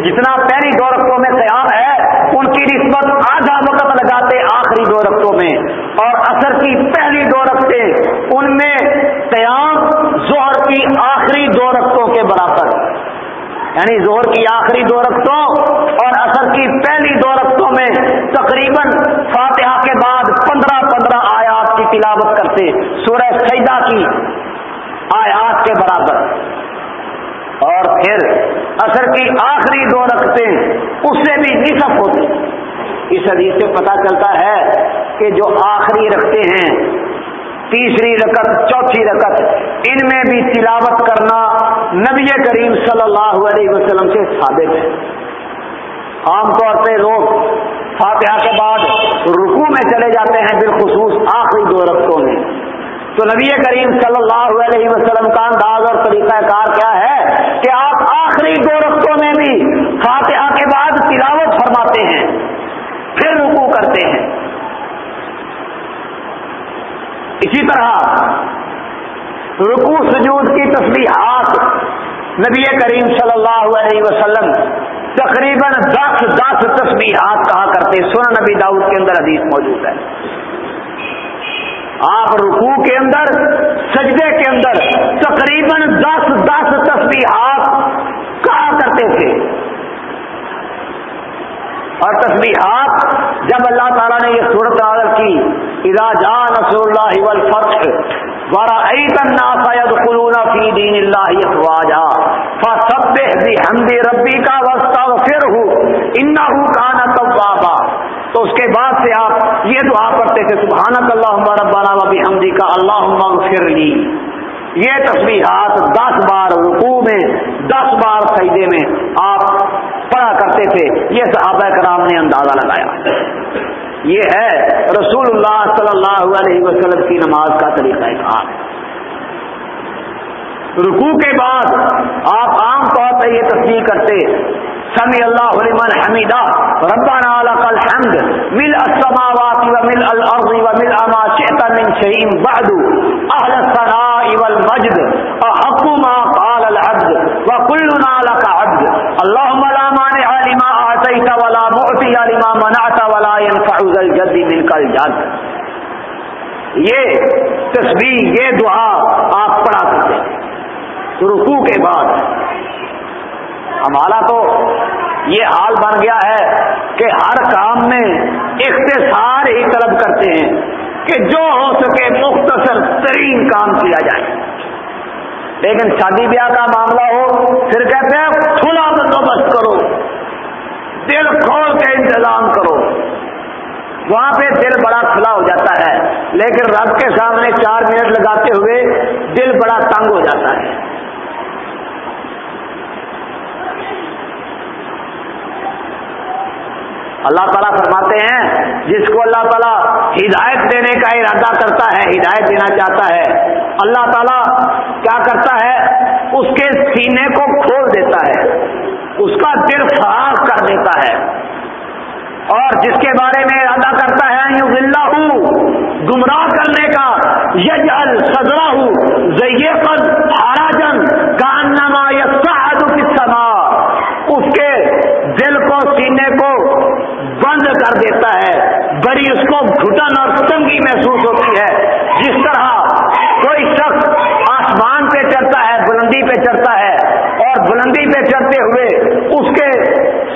جتنا پہلی دو رقطوں میں قیام ہے ان کی نسبت آدھا وقت لگاتے آخری دو رقطوں میں اور اثر کی پہلی دو رقطے ان میں قیام زہر کی آخری دو رقطوں کے برابر۔ یعنی زہر کی آخری دو رقطوں اور اثر کی پہلی دو رقطوں میں تقریباً فاتحہ کے بعد پندرہ پندرہ آیات کی تلاوت کرتے، سورہ سیدہ کی آیات کے برابر۔ اور پھر اثر کی آخری دو رقطیں اس سے بھی نصف ہوتی۔ اس حدیث سے پتہ چلتا ہے کہ جو آخری رکھتے ہیں، تیسری رکت، چوتھی رکت، ان میں بھی تلاوت کرنا نبی کریم صلی اللہ علیہ وسلم سے ثابت ہے۔ عام طور پہ لوگ فاتحہ کے بعد رکو میں چلے جاتے ہیں بالخصوص آخری دو رقطوں میں۔ تو نبی کریم صلی اللہ علیہ وسلم کا انداز اور طریقہ کار کیا ہے؟ کہ آپ آخری دو رقطوں میں بھی فاتحہ کے بعد تلاوت فرماتے ہیں، پھر رکو کرتے ہیں۔ اسی طرح رکو سجود کی تصویرات نبی کریم صلی اللہ علیہ وسلم تقریباً دس دس تصویرات کہا کرتے سونا نبی داؤد کے اندر حدیث موجود ہے۔ آپ رکوع کے اندر، سجدے کے اندر تقریباً دس دس تصویرات کرتے تھے۔ اور تصویرات جب اللہ تعالیٰ نے یہ صورت عادت کی ادا جا نصر اللہ والفتح ورأيت الناس يدخلون في دين الله افواجا، فسبح بحمد ربك واستغفره انه كان توابا۔ تو اس کے بعد سے آپ یہ دعا پڑھتے تھے سبحانك اللهم ربنا وبحمدك اللهم اغفر لي یہ تصویرات دس بار رکوع میں، دس بار سجدے میں آپ پڑھا کرتے تھے، یہ صحابہ کرام نے اندازہ لگایا۔ یہ ہے رسول اللہ صلی اللہ علیہ وسلم کی نماز کا طریقہ کار۔ رکوع کے بعد آپ عام طور پر یہ تصدیق کرتے سمی اللہ لمن حمیدہ. ربنا لك الحمد. مل السماوات ومل الارض ومل ما شئت من شيء بعد. اهل الثناء والمجد. احق ما قال العبد. وكلنا لك عبد. اللهم لا مانع لما اعطيت ولا معطي لما منعت ولا ينفع ذا الجد منك الجد. یہ تسبیح، یہ دعا آپ پڑھا کرتے رکوع کے بعد ہمارا تو یہ حال بن گیا ہے کہ ہر کام میں اختصار ہی طلب کرتے ہیں کہ جو ہو سکے مختصر ترین کام کیا جائے۔ لیکن شادی بیاہ کا معاملہ ہو، پھر کہتے ہیں، کھلا بندوبست کرو۔ دل کھول کے انتظام کرو۔ وہاں پہ دل بڑا کھلا ہو جاتا ہے، لیکن رب کے سامنے چار منٹ لگاتے ہوئے دل بڑا تنگ ہو جاتا ہے۔ اللہ تعالیٰ فرماتے ہیں، جس کو اللہ تعالیٰ ہدایت دینے کا ارادہ کرتا ہے، ہدایت دینا چاہتا ہے، اللہ تعالیٰ کیا کرتا ہے؟ اس کے سینے کو کھول دیتا ہے، اس کا دل فراغ کر دیتا ہے۔ اور جس کے بارے میں ارادہ کرتا ہے یوں ذلہ ہوں گمراہ کرنے کا یج سزا ہوں ذیے پر کر دیتا ہے، بڑی اس کو گھٹن اور تنگی محسوس ہوتی ہے۔ جس طرح کوئی شخص آسمان پہ چڑھتا ہے، بلندی پہ چڑھتا ہے، اور بلندی پہ چڑھتے ہوئے اس کے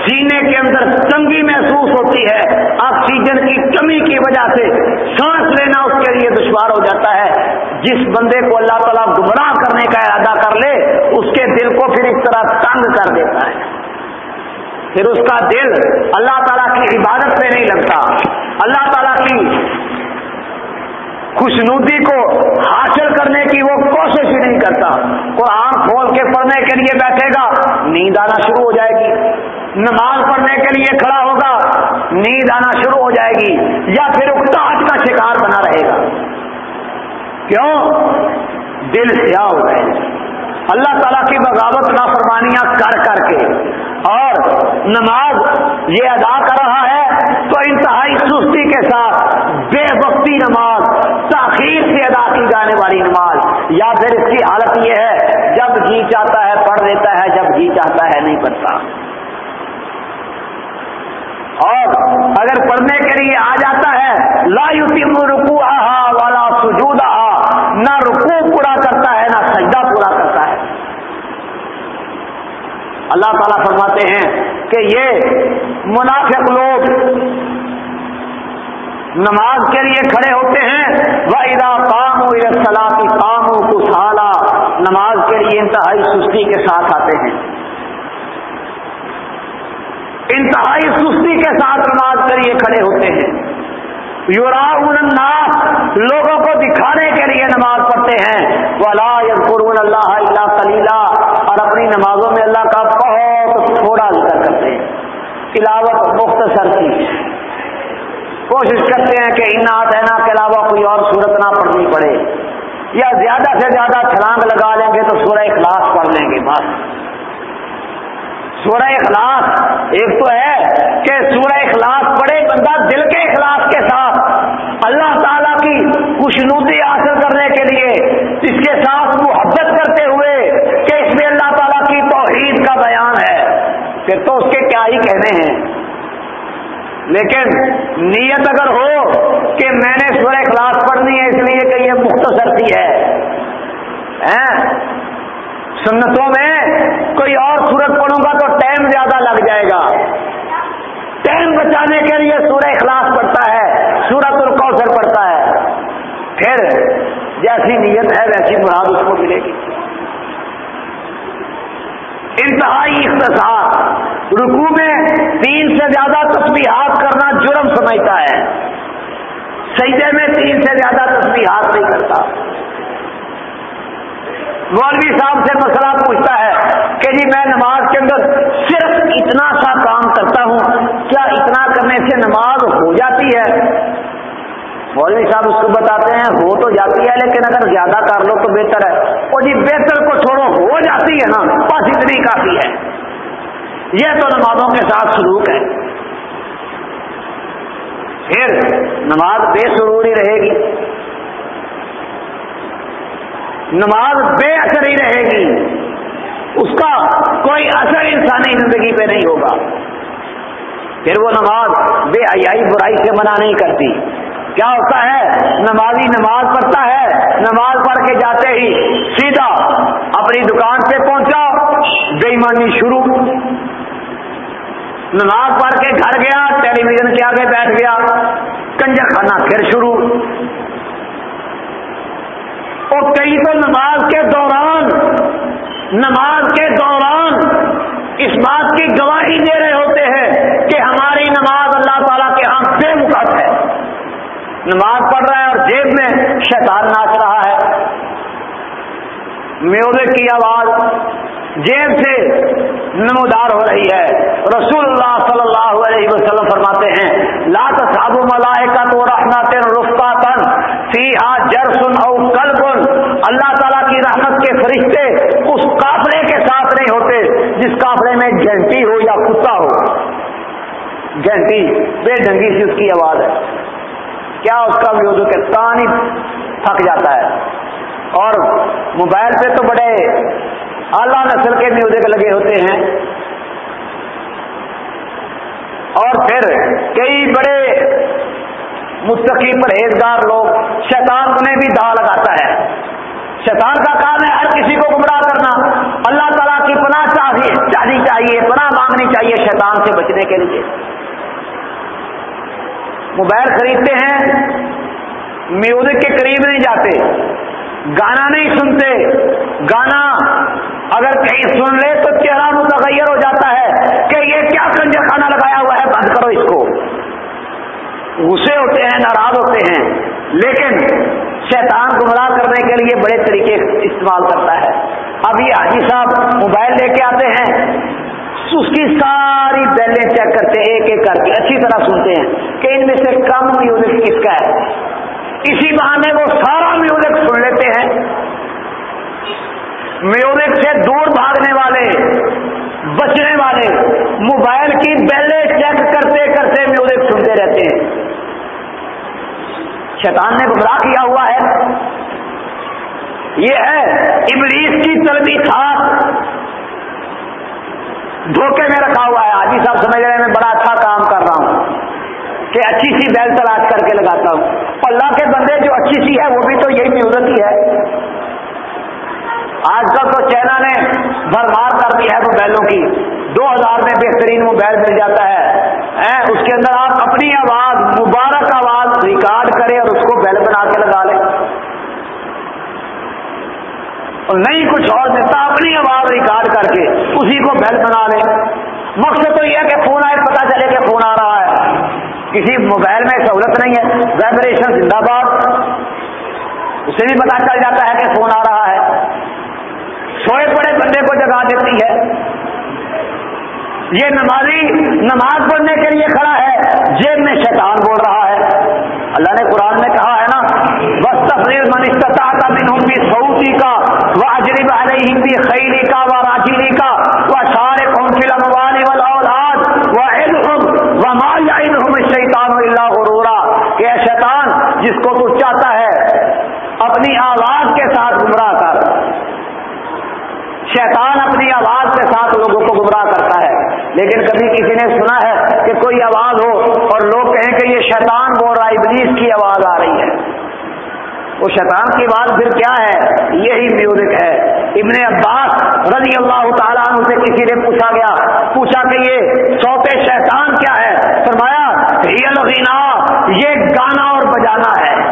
سینے کے اندر تنگی محسوس ہوتی ہے، آکسیجن کی کمی کی وجہ سے سانس لینا اس کے لیے دشوار ہو جاتا ہے۔ جس بندے کو اللہ تعالیٰ گمراہ کرنے کا ارادہ کر لے، اس کے دل کو پھر اس طرح تنگ کر دیتا ہے۔ پھر اس کا دل اللہ تعالیٰ کی عبادت پہ نہیں لگتا۔ اللہ تعالیٰ کی خوشنودی کو حاصل کرنے کی وہ کوشش ہی نہیں کرتا۔ کوئی آنکھ کھول کے پڑھنے کے لیے بیٹھے گا، نیند آنا شروع ہو جائے گی۔ نماز پڑھنے کے لیے کھڑا ہوگا، نیند آنا شروع ہو جائے گی۔ یا پھر اکتاحٹ کا شکار بنا رہے گا۔ کیوں؟ دل سیاہ ہو گئے اللہ تعالیٰ کی بغاوت نافرمانیاں کر کر کے اور نماز یہ ادا کر رہا ہے تو انتہائی سستی کے ساتھ بے وقتی نماز، تاخیر سے ادا کی جانے والی نماز۔ یا پھر اس کی حالت یہ ہے، جب جی چاہتا ہے پڑھ لیتا ہے، جب جی چاہتا ہے نہیں پڑھتا۔ اور اگر پڑھنے کے لیے آ جاتا ہے، لا یوتیم رکو والا سجود نہ رکو پورا کرتا ہے، نہ سجدہ پورا کرتا ہے اللہ تعالیٰ فرماتے ہیں کہ یہ منافق لوگ نماز کے لیے کھڑے ہوتے ہیں وہ ادا کام ہو یا سلاقی کام ہو نماز کے لیے انتہائی سستی کے ساتھ آتے ہیں۔ انتہائی سستی کے ساتھ نماز کے لیے کھڑے ہوتے ہیں۔ یورا الناس، لوگوں کو دکھانے کے لیے نماز پڑھتے ہیں۔ وہ اللہ اللہ اللہ کلیلہ اور اپنی نمازوں میں اللہ کا بہت تھوڑا ذکر کرتے ہیں۔ تلاوت مختصر کی۔ کوشش کرتے ہیں کہ ان آتینا کے علاوہ کوئی اور صورت نہ پڑھنی پڑے۔ یا زیادہ سے زیادہ چھلانگ لگا لیں گے تو سورہ اخلاص پڑھ لیں گے بس۔ سورہ اخلاص ایک تو ہے کہ سورہ اخلاص پڑھے بندہ دل کے اخلاص کے ساتھ۔ اللہ تعالی کی خوشنودی حاصل کرنے کے لیے، اس کے ساتھ محبت کرتے ہوئے کہ اس میں اللہ تعالیٰ کی توحید کا بیان ہے پھر تو اس کے کیا ہی کہنے ہیں؟ لیکن نیت اگر ہو کہ میں نے سورہ کلاس پڑھنی ہے، اس لیے کہ یہ مختصر سی ہے۔ سنتوں میں کوئی اور سورت پڑھوں گا تو ٹائم زیادہ لگ جائے گا۔ ٹائم بچانے کے لیے سورہ اخلاص پڑتا ہے سورت القوثر پڑتا ہے۔ پھر جیسی نیت ہے، ویسی مراد اس کو ملے گی۔ انتہائی اختصار رکو میں تین سے زیادہ تصویرات کرنا جرم سمجھتا ہے۔ سجدے میں تین سے زیادہ تصویرات نہیں کرتا۔ مولوی صاحب سے مسئلہ پوچھتا ہے کہ جی میں نماز کے اندر صرف اتنا سا کام کرتا ہوں، کیا اتنا کرنے سے نماز ہو جاتی ہے؟ مولوی صاحب اس کو بتاتے ہیں، ہو تو جاتی ہے، لیکن اگر زیادہ کر لو تو بہتر ہے۔ اور جی بہتر کو چھوڑو، ہو جاتی ہے نا، بس اتنی کافی ہے۔ یہ تو نمازوں کے ساتھ سلوک ہے۔ پھر نماز بے سروری رہے گی۔ نماز بے اثر ہی رہے گی۔ اس کا کوئی اثر انسانی زندگی پہ نہیں ہوگا۔ پھر وہ نماز بے حیائی برائی سے منع نہیں کرتی۔ کیا ہوتا ہے؟ نمازی نماز پڑھتا ہے، نماز پڑھ کے جاتے ہی سیدھا اپنی دکان پہ پہنچا بےمانی شروع۔ نماز پڑھ کے گھر گیا، ٹیلی ویژن کے آگے بیٹھ گیا کنجر کھانا پھر شروع۔ اور کئی تو نماز کے دوران، نماز کے دوران اس بات کی گواہی دے رہے ہوتے ہیں کہ ہماری نماز اللہ تعالیٰ کے ہاں بے مقد ہے نماز پڑھ رہا ہے اور جیب میں شیطان ناچ رہا ہے۔ میوزک کی آواز جیب سے نمودار ہو رہی ہے۔ رسول اللہ صلی اللہ علیہ وسلم فرماتے ہیں لات صاب ملائے کا تو رحمت تین رفتا تن سی ہا او کل اللہ تعالیٰ کی رحمت کے فرشتے اس کافڑے کے ساتھ نہیں ہوتے جس کافڑے میں گھنٹی ہو یا کتا ہو۔ گھنٹی، بے ڈنگی سی اس کی آواز ہے۔ کیا اس کا میوزک ہے کان ہی تھک جاتا ہے۔ اور موبائل پہ تو بڑے اعلیٰ نسل کے میوزک لگے ہوتے ہیں۔ اور پھر کئی بڑے مستقی پرہیزگار لوگ شیطان انہیں بھی دا لگاتا ہے۔ شیطان کا کام ہے ہر کسی کو گمراہ کرنا۔ اللہ تعالیٰ کی پناہ چاہیے چاہیے، پناہ مانگنی چاہیے شیطان سے بچنے کے لیے۔ موبائل خریدتے ہیں، میوزک کے قریب نہیں جاتے، گانا نہیں سنتے۔ گانا اگر کہیں سن لے تو چہرہ متغیر ہو جاتا ہے کہ یہ کیا کنجر کھانا لگایا ہوا ہے، بند کرو اس کو۔ غصے ہوتے ہیں، ناراض ہوتے ہیں، لیکن شیطان گمراہ کرنے کے لیے بڑے طریقے استعمال کرتا ہے۔ اب یہ حاجی صاحب موبائل لے کے آتے ہیں اس کی ساری بیلیں چیک کرتے ہیں، ایک ایک کر کے اچھی طرح سنتے ہیں کہ ان میں سے کم میوزک کس کا ہے۔ اسی بہانے وہ سارا میوزک سن لیتے ہیں۔ میوزک سے دور بھاگنے والے، بچنے والے، موبائل کی بیلیں چیک کرتے کرتے میوزک سنتے رہتے ہیں۔ شیطان نے گمراہ کیا ہوا ہے۔ یہ ہے ابلیس کی طلبی خاص دھوکے میں رکھا ہوا ہے۔ آجی صاحب سمجھ رہے ہیں، میں بڑا اچھا کام کر رہا ہوں کہ اچھی سی بیل تلاش کر کے لگاتا ہوں۔ اللہ کے بندے جو اچھی سی ہے، وہ بھی تو یہی میوزک ہی ہے۔ آج کل تو چائنا نے برباد کر دی ہے وہ بیلوں کی۔ دو ہزار میں بہترین موبائل مل جاتا ہے۔ اس کے اندر آپ اپنی آواز، مبارک آواز ریکارڈ کریں اور اس کو بیل بنا کے لگا لیں۔ اور نہیں کچھ اور دیتا، اپنی آواز ریکارڈ کر کے اسی کو بیل بنا لیں مقصد تو یہ ہے کہ فون آئے پتا چلے کہ فون آ رہا ہے۔ کسی موبائل میں سہولت نہیں ہے، ویبریشن زندہ باد۔ اسے بھی پتا چل جاتا ہے کہ فون آ رہا ہے۔ سوئے پڑے بندے کو جگا دیتی ہے۔ یہ نمازی، نماز پڑھنے کے لیے کھڑا ہے، جیب میں شیطان بول رہا ہے۔ اللہ نے قرآن میں کہا ہے نا بس تفریح منستتا کا دن ہوں گی سعودی کا وہ اجرب علیہ بھی خیری کا و راجیری کا وہ سارے کونسل والی والا اولاد وہ علم و مال علم غرورا کہ شیطان جس کو تو چاہتا ہے اپنی آواز کے ساتھ گمراہ کر۔ شیطان اپنی آواز کے ساتھ لوگوں کو گمراہ کرتا ہے۔ لیکن کبھی کسی نے سنا ہے کہ کوئی آواز ہو اور لوگ کہیں کہ یہ شیطان بول رہا ابلیس کی آواز آ رہی ہے وہ شیطان کی بات پھر کیا ہے؟ یہی میوزک ہے۔ ابن عباس رضی اللہ تعالیٰ عنہ سے کسی نے پوچھا گیا، پوچھا کہ یہ سوتے شیطان کیا ہے؟ فرمایا یہ گانا اور بجانا ہے۔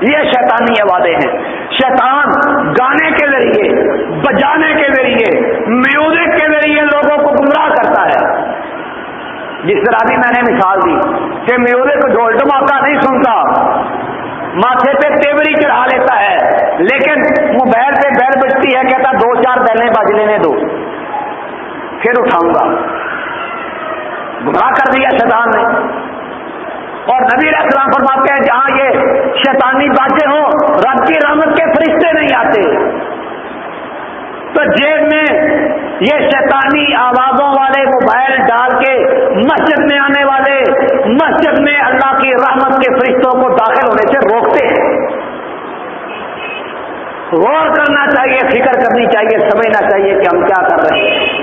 یہ شیطانی آوازیں ہیں۔ شیطان گانے کے ذریعے، بجانے کے ذریعے میوزک کے ذریعے لوگوں کو گمراہ کرتا ہے۔ جس طرح بھی میں نے مثال دی کہ میوزک ڈھول ڈماکا نہیں سنتا ماتھے پہ تیوری چڑھا لیتا ہے۔ لیکن موبائل پہ بیل بجتی ہے، کہتا دو چار بیلیں بج لینے دو۔ پھر اٹھاؤں گا۔ گمراہ کر دیا شیطان نے۔ اور نبی السلام فرماتے ہیں، جہاں یہ شیطانی باتیں ہوں، رب کی رحمت کے فرشتے نہیں آتے۔ تو جیب میں یہ شیطانی آوازوں والے موبائل ڈال کے مسجد میں آنے والے مسجد میں اللہ کی رحمت کے فرشتوں کو داخل ہونے سے روکتے ہیں۔ غور کرنا چاہیے، فکر کرنی چاہیے، سمجھنا چاہیے کہ ہم کیا کر رہے ہیں۔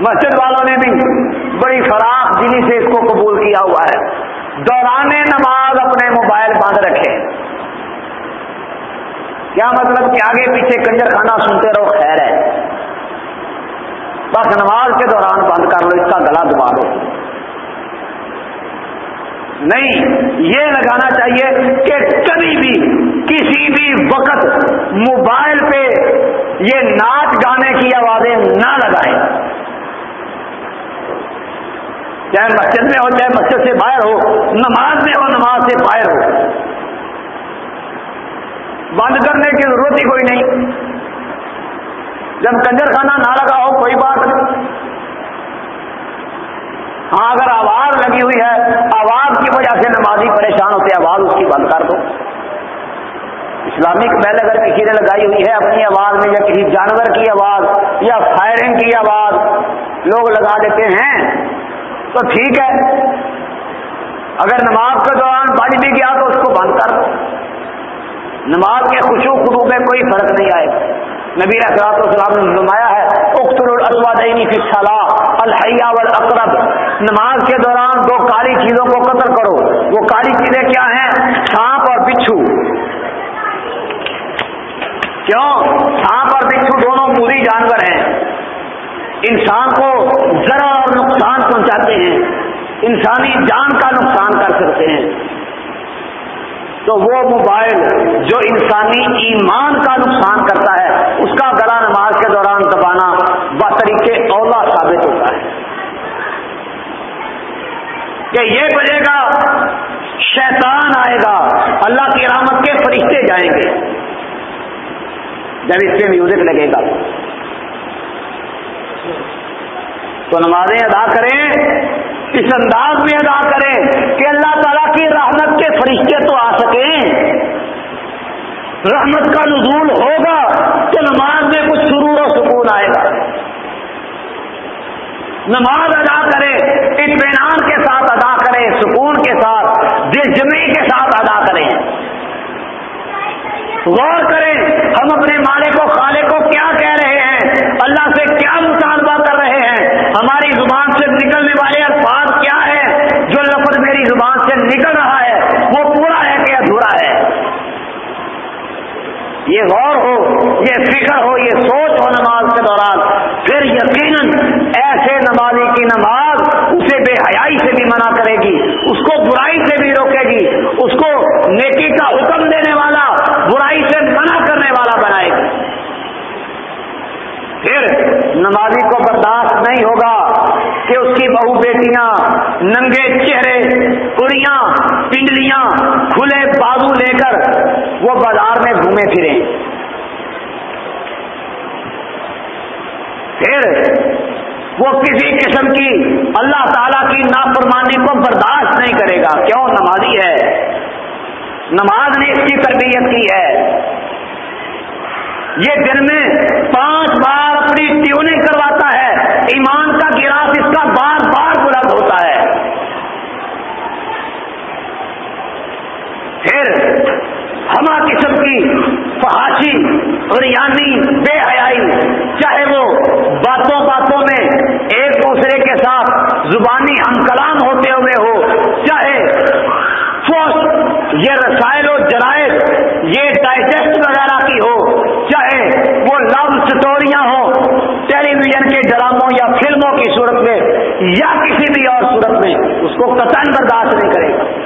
مسجد والوں نے بھی بڑی فراخ دلی سے اس کو قبول کیا ہوا ہے۔ دوران نماز اپنے موبائل بند رکھے کیا مطلب کہ آگے پیچھے کنجر کھانا سنتے رہو، خیر ہے۔ بس نماز کے دوران بند کر لو، اس کا گلا دبا دو۔ نہیں، یہ لگانا چاہیے کہ کبھی بھی، کسی بھی وقت موبائل پہ یہ ناچ گانے کی آوازیں نہ لگائیں۔ چاہے مسجد میں ہو، چاہے مسجد سے باہر ہو، نماز میں ہو، نماز سے باہر ہو۔ بند کرنے کی ضرورت ہی کوئی نہیں۔ جب کنجر خانہ نہ لگا ہو، کوئی بات ہاں اگر آواز لگی ہوئی ہے، آواز کی وجہ سے نمازی پریشان ہوتے آواز اس کی بند کر دو۔ اسلامک بیل اگر کسی نے لگائی ہوئی ہے اپنی آواز میں، یا کسی جانور کی آواز، یا فائرنگ کی آواز، لوگ لگا دیتے ہیں، تو ٹھیک ہے۔ اگر نماز کے دوران بج بھی گیا تو اس کو بند کر دو۔ نماز کے خوشو خدو میں کوئی فرق نہیں آئے۔ نبی اخلاط السلام نے نمایا ہے اختر الاسودینی فی الصلاح الحیہ والاقرب۔ نماز کے دوران دو کالی چیزوں کو قتل کرو۔ وہ کالی چیزیں کیا ہیں؟ سانپ اور بچھو۔ کیوں؟ سانپ اور بچھو دونوں پوری جانور ہیں۔ انسان کو ذرا اور نقصان پہنچاتے ہیں۔ انسانی جان کا نقصان کر سکتے ہیں۔ تو وہ موبائل جو انسانی ایمان کا نقصان کرتا ہے، اس کا گلا نماز کے دوران دبانا بطریقے اولا ثابت ہوتا ہے۔ کہ یہ بجے گا، شیطان آئے گا، اللہ کی رحمت کے فرشتے جائیں گے۔ جب اس پہ میوزک لگے گا۔ تو نمازیں ادا کریں، اس انداز میں ادا کریں کہ اللہ تعالیٰ کی رحمت فرشتے تو آ سکیں۔ رحمت کا نزول ہوگا تو نماز میں کچھ سرور و سکون آئے گا۔ نماز ادا کرے، اطمینان کے ساتھ ادا کرے، سکون کے ساتھ، دل جمعی کے ساتھ ادا کریں غور کریں، ہم اپنے مالک و خالے کو کیا کہہ رہے ہیں؟ اللہ سے کیا مطالبہ کر رہے ہیں؟ ہماری زبان سے نکلنے والے الفاظ کیا ہے جو لفظ میری زبان سے نکل رہا ہے وہ پورا ہے کہ ادھورا ہے یہ غور ہو، یہ فکر ہو، یہ سوچ ہو نماز کے دوران۔ پھر یقیناً ایسے نمازی کی نماز اسے بے حیائی سے بھی منع کرے گی، اس کو برائی سے بھی روکے گی، اس کو نیکی کا حکم دینے والا، برائی سے منع کرنے والا بنائے گی۔ پھر نمازی کو برداشت نہیں ہوگا کہ اس کی بہو بیٹیاں، ننگے چہرے، کڑیاں، پنڈلیاں، کھلے بازو لے کر وہ بازار میں گھومے پھرے۔ پھر وہ کسی قسم کی اللہ تعالی کی نافرمانی کو برداشت نہیں کرے گا۔ کیوں؟ نمازی ہے۔ نماز نے اس کی تربیت کی ہے۔ یہ دن میں پانچ بار اپنی ٹیوننگ کرواتا ہے۔ ایمان کا گراس اس کا بار بار بلند ہوتا ہے۔ پھر ہما قسم کی فحاشی ریانی بے حیائی، چاہے وہ باتوں باتوں میں ایک دوسرے کے ساتھ زبانی ہم کلام ہوتے ہوئے ہو، چاہے یہ رسائل و جرائد، یہ ڈائجسٹ وغیرہ کی ہو، چاہے وہ لو اسٹوریاں ہوں، ٹیلی ویژن کے ڈراموں یا فلموں کی صورت میں یا کسی بھی اور صورت میں، اس کو قطن برداشت نہیں کرے گا۔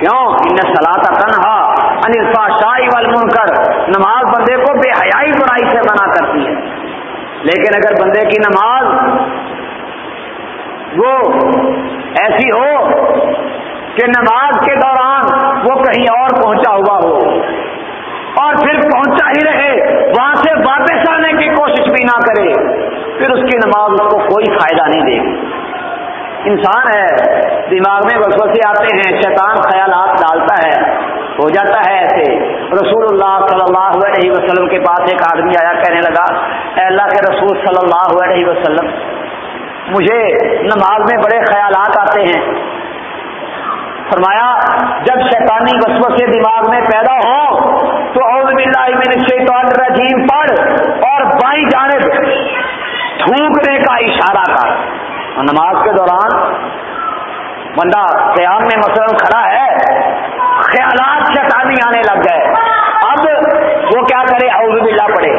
کیوں؟ ان سلاتا تنہا انفا شاہی والن کر نماز بندے کو بے حیائی برائی سے منع کرتی ہے۔ لیکن اگر بندے کی نماز وہ ایسی ہو کہ نماز کے دوران وہ کہیں اور پہنچا ہوا ہو اور پھر پہنچا ہی رہے، وہاں سے واپس آنے کی کوشش بھی نہ کرے، پھر اس کی نماز اس کو کوئی فائدہ نہیں دے گی۔ انسان ہے، دماغ میں وسوسے آتے ہیں، شیطان خیالات ڈالتا ہے، ہو جاتا ہے ایسے۔ رسول اللہ صلی اللہ علیہ وسلم کے پاس ایک آدمی آیا، کہنے لگا، اے اللہ کے رسول صلی اللہ علیہ وسلم، مجھے نماز میں بڑے خیالات آتے ہیں۔ فرمایا، جب شیطانی وسوسے دماغ میں پیدا ہو، تو اعوذ باللہ من الشیطان الرجیم پڑھ اور بائیں جانب تھوکنے کا اشارہ کر۔ نماز کے دوران بندہ قیام میں مثلا کھڑا ہے، خیالات شیطانی آنے لگ گئے اب وہ کیا کرے؟ اعوذ باللہ پڑھے۔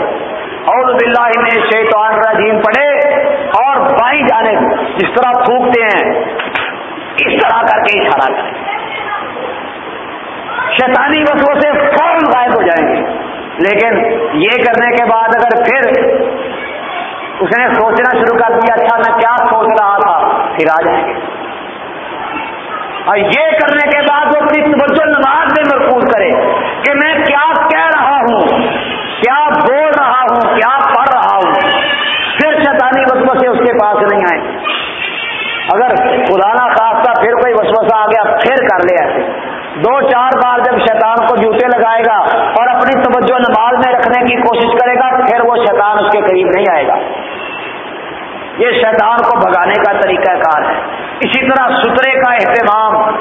اعوذ باللہ من الشیطان الرجیم پڑھے اور بائیں جانب جس طرح تھوکتے ہیں، اس طرح کر کے اشارہ کریں شیطانی وسو سے فوراً غائب ہو جائیں گے۔ لیکن یہ کرنے کے بعد اگر پھر اس نے سوچنا شروع کر دیا اچھا میں کیا سوچ رہا تھا؟ پھر آ جائیں گے اور یہ کرنے کے بعد وہ اپنی توجہ نماز میں محفوظ کرے کہ میں کیا کہہ رہا ہوں، کیا بول رہا ہوں، کیا پڑھ رہا ہوں۔ پھر شیطانی وسو سے اس کے پاس نہیں آئے۔ اگر خدا خاصہ پھر کوئی وسوسہ آ گیا، پھر کر لے ایسے۔ دو چار بار جب شیطان کو جوتے لگائے گا اور اپنی توجہ نماز میں رکھنے کی کوشش کرے گا، پھر وہ شیطان اس کے قریب نہیں آئے گا۔ یہ شیطان کو بھگانے کا طریقہ کار ہے۔ اسی طرح سترے کا اہتمام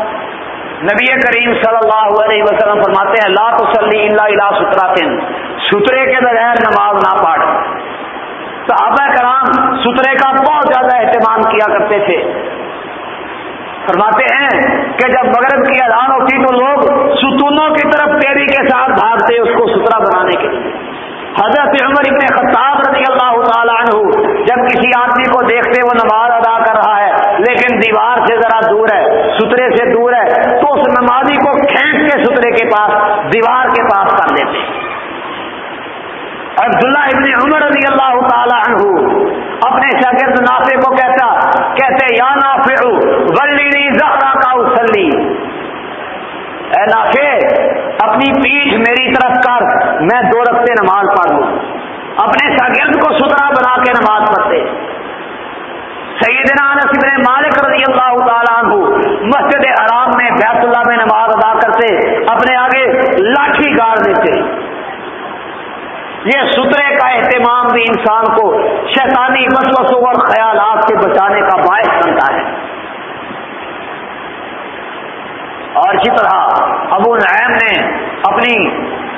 نبی کریم صلی اللہ علیہ وسلم فرماتے ہیں، لا تسلی اللہ الا سترا تین سترے کے بغیر نماز نہ پڑھ۔ صحابہ کرام سترے کا بہت زیادہ اہتمام کیا کرتے تھے۔ فرماتے ہیں کہ جب مغرب کی اذان ہوتی تو لوگ ستونوں کی طرف تیری کے ساتھ بھاگتے اس کو سترا بنانے کے لیے۔ حضرت عمر ابن خطاب رضی اللہ تعالیٰ عنہ جب کسی آدمی کو دیکھتے وہ نماز ادا کر رہا ہے، لیکن دیوار سے ذرا دور ہے، سترے سے دور ہے، تو اس نمازی کو کھینچ کے سترے کے پاس، دیوار کے پاس کر دیتے عبداللہ ابن عمر رضی اللہ تعالی عنہ اپنے شاگرد نافے کو کہتا، کہتے، یا نافع ولی زہرا کا اسلی اے نافع اپنی پیٹھ میری طرف کر، میں دو رفتے نماز پڑھ لوں۔ اپنے شاگرد کو سترا بنا کے نماز پڑھتے۔ سیدنا انس ابن مالک رضی اللہ تعالیٰ عنہ مسجد حرام میں بیت اللہ میں نماز ادا کرتے، اپنے آگے لاٹھی گاڑ دیتے۔ یہ سترے کا اہتمام بھی انسان کو شیطانی مسلسوں اور خیالات سے بچانے کا باعث بنتا ہے۔ اور اسی طرح ابو نعیم نے اپنی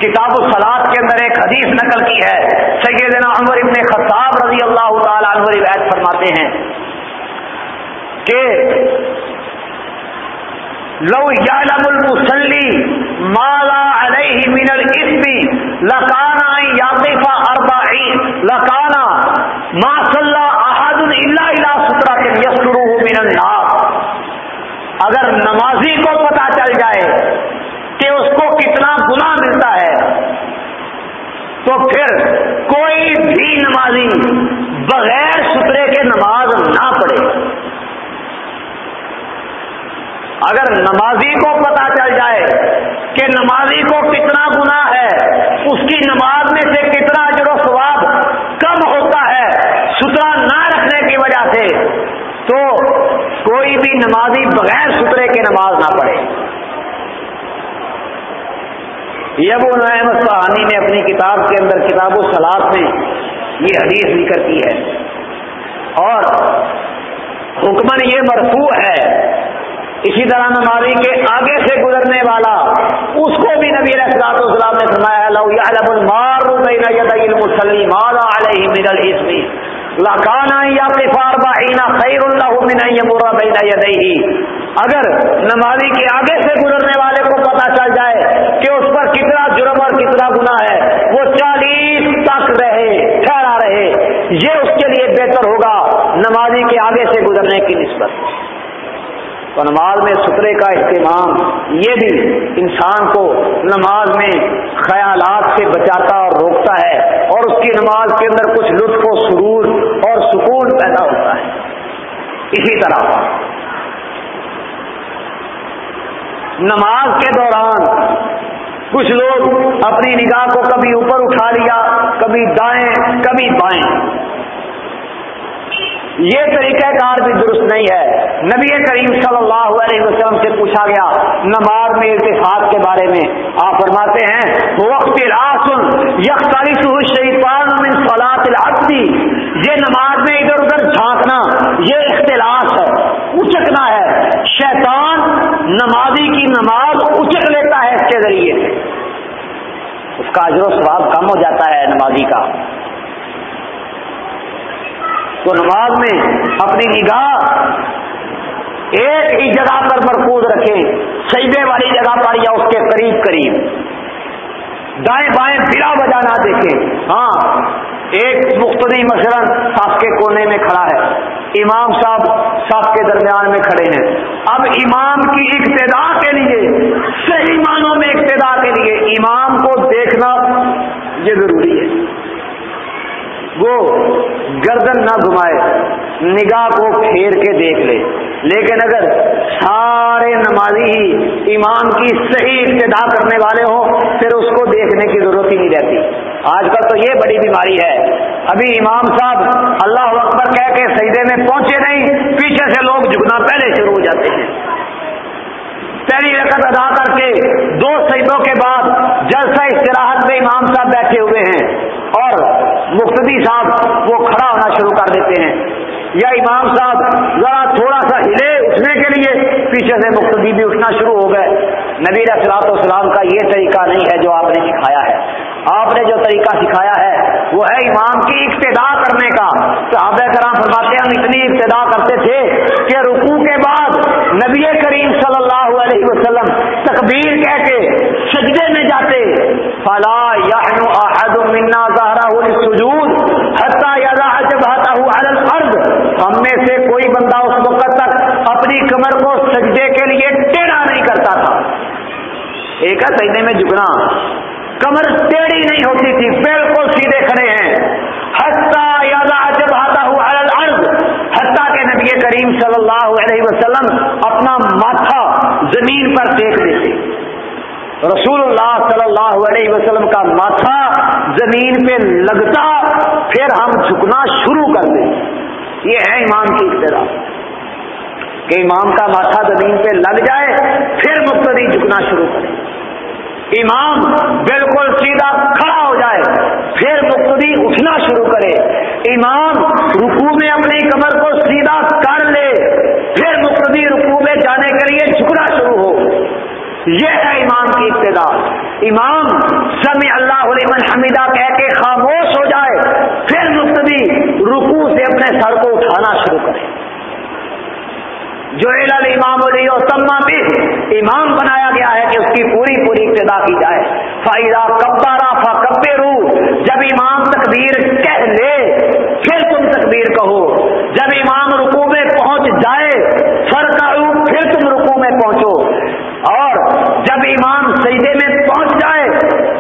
کتاب الصلاط کے اندر ایک حدیث نقل کی ہے۔ سیدنا عمر ابن خطاب رضی اللہ تعالیٰ عنہ روایت فرماتے ہیں کہ لو یعلم المسلی مالا علیہ من الاسم لکانا یاقفا اربعین، لکانا ما صلی احد الا الى سترہ یسروہ من النار اگر نمازی کو پتا چل جائے کہ اس کو کتنا گناہ ملتا ہے، تو پھر کوئی بھی نمازی بغیر سترے کے نماز نہ پڑھے۔ اگر نمازی کو پتا چل جائے کہ نمازی کو کتنا گنا ہے، اس کی نماز میں سے کتنا اجر و ثواب کم ہوتا ہے سترا نہ رکھنے کی وجہ سے تو کوئی بھی نمازی بغیر سترے کے نماز نہ پڑھے۔ یب نعیم صحانی نے اپنی کتاب کے اندر کتاب و سلاد میں یہ حدیث ذکر کی ہے۔ اور حکمن یہ مرفوع ہے، اسی طرح نمازی کے آگے سے گزرنے والا، اس کو بھی نبی رسلات اسلام نے فرمایا، لو یعلم المار بین یدی المصلی علیہ من الاسم۔ لاکانا یا کفار بہینا خیر اللہ من ان یمر بین اگر نمازی کے آگے سے گزرنے والے کو پتا چل جائے کہ اس پر کتنا جرم اور کتنا گناہ ہے، وہ چالیس تک رہے، ٹھہرا رہے۔ یہ اس کے لیے بہتر ہوگا نمازی کے آگے سے گزرنے کی نسبت۔ تو نماز میں سترے کا اہتمام یہ بھی انسان کو نماز میں خیالات سے بچاتا اور روکتا ہے اور اس کی نماز کے اندر کچھ لطف و سرور اور سکون پیدا ہوتا ہے۔ اسی طرح نماز کے دوران کچھ لوگ اپنی نگاہ کو کبھی اوپر اٹھا لیا، کبھی دائیں، کبھی بائیں۔ یہ طریقہ کار بھی درست نہیں ہے۔ نبی کریم صلی اللہ علیہ وسلم سے پوچھا گیا، نماز میں ارتفاق کے بارے میں۔ آپ فرماتے ہیں، وقت من فلاط العبدی یہ نماز میں ادھر ادھر جھانکنا، یہ اختلاف ہے، اچکنا ہے۔ شیطان نمازی کی نماز اچک لیتا ہے اس کے ذریعے۔ اس کا اجر و ثواب کم ہو جاتا ہے نمازی کا۔ تو نماز میں اپنی نگاہ ایک ہی جگہ پر مرکوز رکھیں سیدے والی جگہ پر یا اس کے قریب قریب۔ دائیں بائیں بلا بجا نہ دیکھیں۔ ہاں ایک مختلف مثلاً صاف کے کونے میں کھڑا ہے۔ امام صاحب صاف کے درمیان میں کھڑے ہیں۔ اب امام کی ابتدا کے لیے، صحیح معنوں میں ابتدا کے لیے امام کو دیکھنا یہ ضروری ہے۔ وہ گردن نہ گھمائے، نگاہ کو پھیر کے دیکھ لے۔ لیکن اگر سارے نمازی ہی امام کی صحیح ابتدا کرنے والے ہوں، پھر اس کو دیکھنے کی ضرورت ہی نہیں رہتی۔ آج کل تو یہ بڑی بیماری ہے۔ ابھی امام صاحب اللہ اکبر کہہ کے سجدے میں پہنچے نہیں، پیچھے سے لوگ جھکنا پہلے شروع ہو جاتے ہیں۔ پہلی رقط ادا کر کے دو سجدوں کے بعد جلسہ استراحت میں امام صاحب بیٹھے ہوئے ہیں اور مقتدی صاحب وہ کھڑا ہونا شروع کر دیتے ہیں۔ یا امام صاحب، ذرا تھوڑا سا ہلے اٹھنے کے لیے پیچھے سے مقتدی بھی اٹھنا شروع ہو گئے۔ نبی اصلاط والسلام کا یہ طریقہ نہیں ہے جو آپ نے سکھایا ہے۔ آپ نے جو طریقہ سکھایا ہے، وہ ہے امام کی ابتدا کرنے کا۔ صحابہ کرام فرماتے ہم اتنی ابتدا کرتے تھے کہ رکوع کے بعد نبی کریم صلی اللہ علیہ وسلم تکبیر کہہ کے سجدے میں جاتے۔ فلا احد منا زہرا سجود حتہ یا جب على الارض ہم میں سے کوئی بندہ اس وقت تک اپنی کمر کو سجدے کے لیے ٹیڑھا نہیں کرتا تھا۔ ایک ہے سجدے میں جھکنا۔ کمر ٹیڑھی نہیں ہوتی تھی، بالکل سیدھے کھڑے ہیں۔ حتہ یاد جب آتا ہوا الارض حتیٰ کہ نبی کریم صلی اللہ علیہ وسلم اپنا ماتھا زمین پر دیکھ دیتے۔ رسول اللہ صلی اللہ علیہ وسلم کا ماتھا زمین پہ لگتا، پھر ہم جھکنا شروع کر دیں۔ یہ ہے امام کی ابتدا کہ امام کا ماتھا زمین پہ لگ جائے، پھر مقتدی جھکنا شروع کرے۔ امام بالکل سیدھا کھڑا ہو جائے، پھر مقتدی اٹھنا شروع کرے۔ امام رکو میں اپنی کمر کو سیدھا کر لے، پھر مقتدی رکو میں جانے کے لیے جھکنا شروع ہو۔ یہ ہے امام کی ابتدا۔ امام سمی اللہ علیہ حمیدہ کہہ کے خاموش ہو جائے، پھر مقتدی رکو سے اپنے سر کو اٹھانا شروع کرے۔ جو امام علی تما بھی امام بنایا گیا ہے کہ اس کی پوری پوری ابتدا کی جائے۔ فائدہ کبارا فا کبے رو جب امام تکبیر کہہ لے پھر تم تکبیر کہو۔ جب امام رکو میں پہنچ جائے فر کرو پھر تم رکو میں پہنچو۔ اور جب امام سجدے میں پہنچ جائے،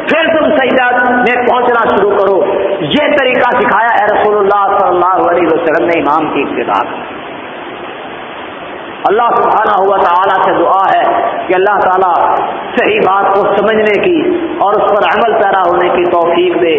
پھر تم سجدہ میں پہنچنا شروع کرو۔ یہ طریقہ سکھایا ہے رسول اللہ صلی اللہ علیہ وسلم نے امام کی ابتدا اللہ سبحانہ ہوا تعالیٰ سے دعا ہے کہ اللہ تعالیٰ صحیح بات کو سمجھنے کی اور اس پر عمل پیرا ہونے کی توفیق دے۔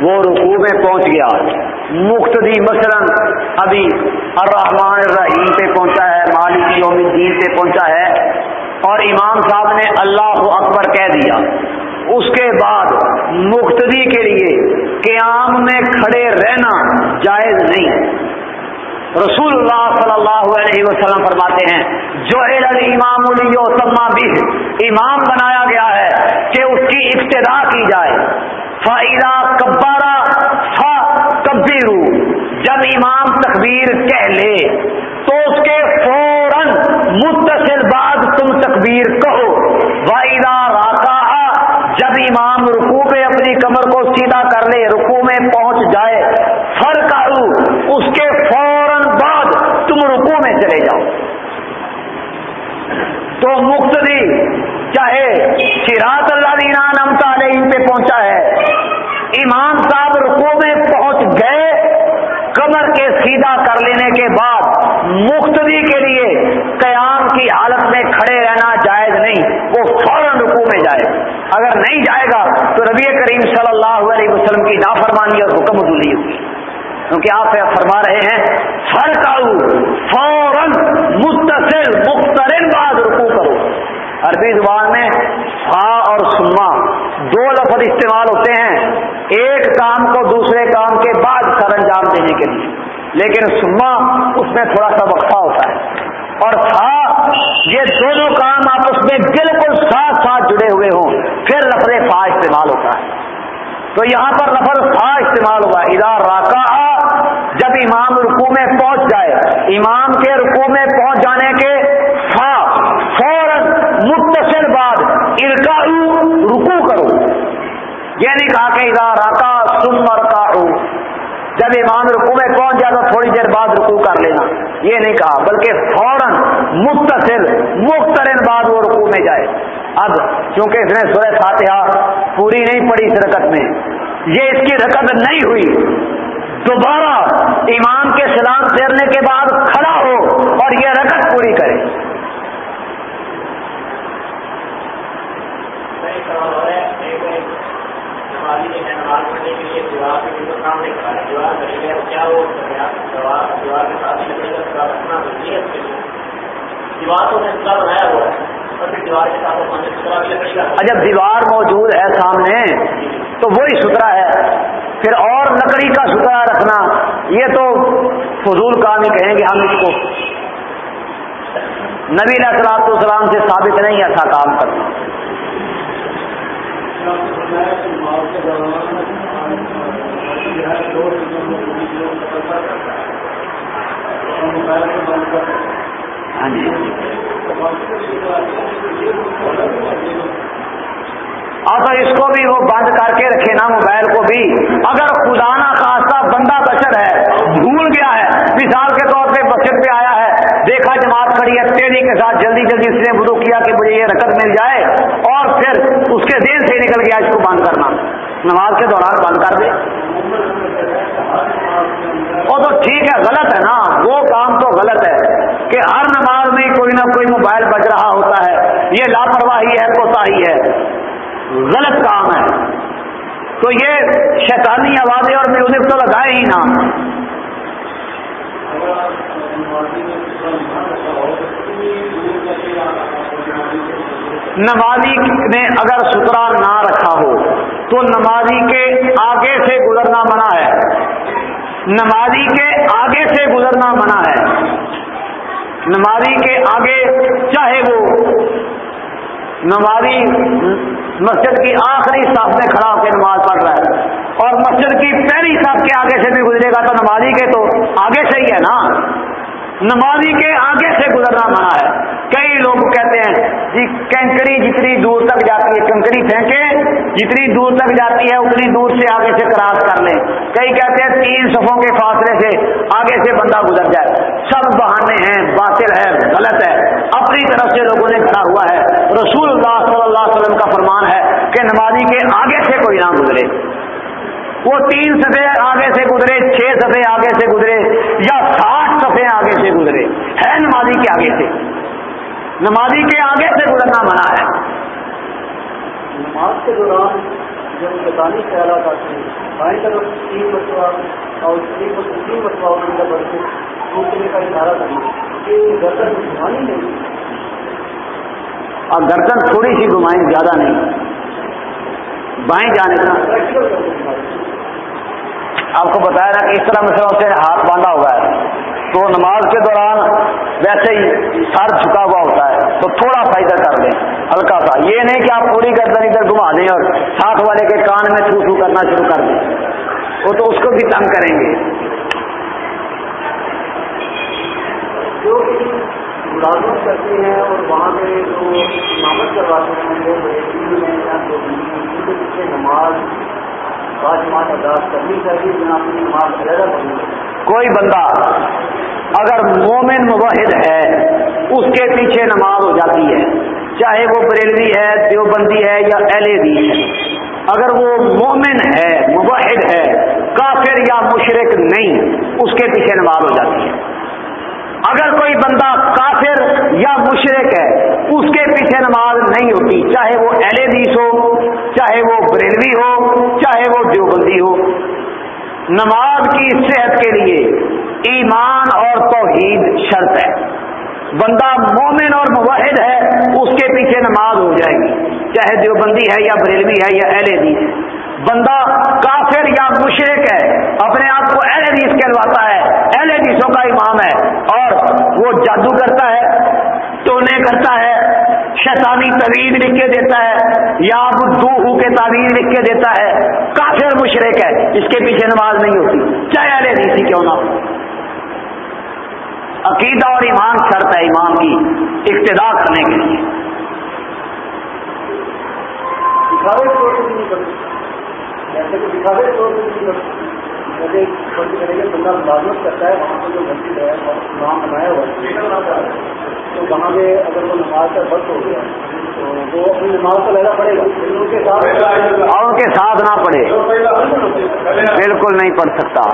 وہ رکوع میں پہنچ گیا۔ مختدی مثلا ابھی الرحمن الرحیم پہ پہنچا ہے، مالک یوم الدین پہ پہنچا ہے اور امام صاحب نے اللہ اکبر کہہ دیا۔ اس کے بعد مختدی کے لیے قیام میں کھڑے رہنا جائز نہیں۔ رسول اللہ صلی اللہ علیہ وسلم فرماتے ہیں جو امام السما بھی امام بنایا گیا ہے کہ اس کی ابتدا کی جائے۔ فائدہ کبارا فا کبیرو جب امام تکبیر کہہ لے، تو اس کے فوراً متصل بعد تم تکبیر کہو۔ وائدہ راکا جب امام رکو پہ اپنی کمر کو سیدھا کر لے رکو میں پہنچ جائے فرق اس کے فوراً بعد تم رکو میں چلے جاؤ۔ تو مقتدی چاہے سراط اللہ دینا نمتا علیہ پہ پہنچا ہے امام صاحب رکو میں پہنچ گئے کمر کے سیدھا کر لینے کے بعد مقتدی کے لیے قیام کی حالت میں کھڑے رہنا جائز نہیں، وہ فوراً رکو میں جائے۔ اگر نہیں جائے گا تو ربی کریم صلی اللہ علیہ وسلم کی نافرمانی اور حکم ادولی ہوگی۔ کیونکہ آپ فرما رہے ہیں ہر کاؤ فوراً متصل مخترن بعد رکو کرو۔ عربی زبان میں فا اور سما دو لفظ استعمال ہوتے ہیں ایک کام کو دوسرے کام کے بعد سر انجام کے لیے۔ لیکن سما اس میں تھوڑا سا وقفہ ہوتا ہے۔ اور فا یہ دونوں کام آپس میں بالکل ساتھ ساتھ جڑے ہوئے ہوں، پھر لفظ فا استعمال ہوتا ہے۔ تو یہاں پر لفظ تھا استعمال ہوا ادار راکا جب امام رکو میں پہنچ جائے۔ امام کے رکو میں پہنچ جانے کے فا، فوراً متصل بعد ارکا رکو کرو۔ یہ نہیں کہا کہ ادار راکا سم مرکا جب امام رکو میں پہنچ جاتا تھوڑی دیر بعد رکو کر لینا۔ یہ نہیں کہا، بلکہ فوراً متصل مخترین بعد وہ رکو میں جائے۔ اب چونکہ اس نے سورہ فاتحہ پوری نہیں پڑی اس رکت میں، یہ اس کی رکت نہیں ہوئی۔ دوبارہ امام کے سلام پھیرنے کے بعد کھڑا ہو اور یہ رکت پوری کرے۔ جب اچھا، دیوار موجود ہے سامنے، تو وہی سترا ہے۔ پھر اور نکری کا سترا رکھنا، یہ تو فضول کام ہی کہیں گے ہم اس کو۔ نوین اثرات وسلام سے ثابت نہیں ایسا کام کرنا۔ ہاں جی۔ اور اس کو بھی وہ بند کر کے رکھے نا موبائل کو بھی، اگر خدا نہ خاصہ بندہ بچر ہے، بھول گیا ہے، مثال کے طور پہ بچت پہ آیا ہے، دیکھا جماعت کھڑی ہے، تیزی کے ساتھ جلدی جلدی اس نے وضو کیا کہ مجھے یہ رکت مل جائے، اور پھر اس کے دین سے نکل گیا اس کو بند کرنا۔ نماز کے دوران بند کر دے۔ وہ تو ٹھیک ہے، غلط ہے نا۔ وہ کام تو غلط ہے کہ ہر نماز میں کوئی نہ کوئی موبائل بج رہا ہوتا ہے۔ یہ لاپرواہی ہے کوتا ہی ہے۔ غلط کام ہے۔ تو یہ شیطانی آوازیں اور میوزک تو لگائے ہی نا۔ نمازی نے اگر سترا نہ رکھا ہو تو نمازی کے آگے سے گزرنا منع ہے۔ نمازی کے آگے سے گزرنا منع ہے۔ نمازی کے آگے چاہے وہ نمازی مسجد کی آخری صاف میں کھڑا ہو کے نماز پڑھ رہا ہے اور مسجد کی پہلی صاف کے آگے سے بھی گزرے گا تو نمازی کے تو آگے سے ہی ہے نا۔ نمازی کے آگے سے گزرنا منع ہے۔ کئی لوگ کہتے ہیں جی کنکری جتنی دور تک جاتی ہے، کنکری پھینکے، جتنی دور تک جاتی ہے، اتنی دور سے آگے سے کراس کر لیں۔ کئی کہتے ہیں، تین صفوں کے فاصلے سے آگے سے بندہ گزر جائے۔ سب بہانے ہیں، باطل ہے، غلط ہے۔ اپنی طرف سے لوگوں نے کھڑا ہوا ہے، رسول اللہ صلی اللہ علیہ وسلم کا فرمان ہے کہ نمازی کے آگے سے کوئی نہ گزرے۔ وہ تین سفے آگے سے گزرے چھ سفے آگے سے گزرے یا ساٹھ سفے آگے سے گزرے۔ ہے نمازی کے آگے سے۔ نمازی کے آگے سے گزرنا منع ہے۔ نماز کے دوران جب شیطانی خیالات آتے ہیں بائیں طرف تین مرتبہ اور تین مرتبہ اور اندر بڑھ کے سوچنے کا اشارہ کرنا یہ گردن گھمانی نہیں۔ اور گردن تھوڑی سی گھمائیں زیادہ نہیں۔ بائیں جانے کا آپ کو بتایا نا کہ اس طرح مثلا سے ہاتھ باندھا ہوا ہے۔ تو نماز کے دوران ویسے ہی سر جھکا ہوا ہوتا ہے۔ تو تھوڑا سا ادھر کر دیں ہلکا سا۔ یہ نہیں کہ آپ پوری گردن ادھر گھما دیں اور ساتھ والے کے کان میں چھو چھو کرنا شروع کر دیں۔ وہ تو اس کو بھی تنگ کریں گے۔ ملازمت کرتے ہیں اور وہاں پہ جو امامت کرواتے ہیں وہ بریلی میں یا جو پیچھے نماز بعض جماعت ادا کرنی چاہیے جہاں اپنی نماز علیحدہ پڑھنی چاہیے کوئی بندہ اگر مومن مبحد ہے، اس کے پیچھے نماز ہو جاتی ہے۔ چاہے وہ بریلوی ہے، دیوبندی ہے یا ایل اے دی ہے۔ اگر وہ مومن ہے مبحد ہے، کافر یا مشرق نہیں، اس کے پیچھے نماز ہو جاتی ہے۔ اگر کوئی بندہ کافر یا مشرق ہے، اس کے پیچھے نماز نہیں ہوتی، چاہے وہ ایل اے دیس ہو، چاہے وہ بریلوی ہو، چاہے وہ دیوبندی ہو۔ نماز کی صحت کے لیے ایمان اور توحید شرط ہے۔ بندہ مومن اور مواحد ہے، اس کے پیچھے نماز ہو جائے گی، چاہے دیوبندی ہے یا بریلوی ہے یا اہل حدیث۔ ہے بندہ کافر یا مشرق ہے، اپنے آپ کو اہل حدیث کہلواتا ہے، اہل حدیثوں کا امام ہے، اور وہ جادو کرتا ہے، ٹونے کرتا ہے، شیطانی طویل لکھ کے دیتا ہے یا دو کے تعویذ لکھ کے دیتا ہے، کافر مشرق ہے، اس کے پیچھے نماز نہیں ہوتی۔ چاہے اہل حدیث کیوں نہ ہو۔ عقیدہ اور ایمان شرط ہے امام کی ابتدا کرنے کے لیے۔ جیسے کہ دکھاوے کے طور پہ بھی نہیں کرتے جیسے فرض کریں گے بندہ ملازمت کرتا ہے وہاں پہ جو مسجد ہے اور نام بنایا ہوا ہے تو وہاں پہ اگر وہ نماز کا وقت ہو گیا تو وہ اپنی نماز کو لہدا پڑے گا۔ لیکن ان کے ساتھ اور ان کے ساتھ نہ پڑھے۔ بالکل نہیں پڑھ سکتا۔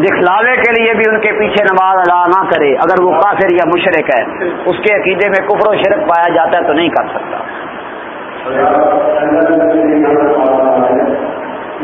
دکھلاوے کے لیے بھی ان کے پیچھے نماز ادا نہ کرے۔ اگر وہ کافر یا مشرق ہے اس کے عقیدے میں کفر و شرک پایا جاتا ہے تو نہیں کر سکتا۔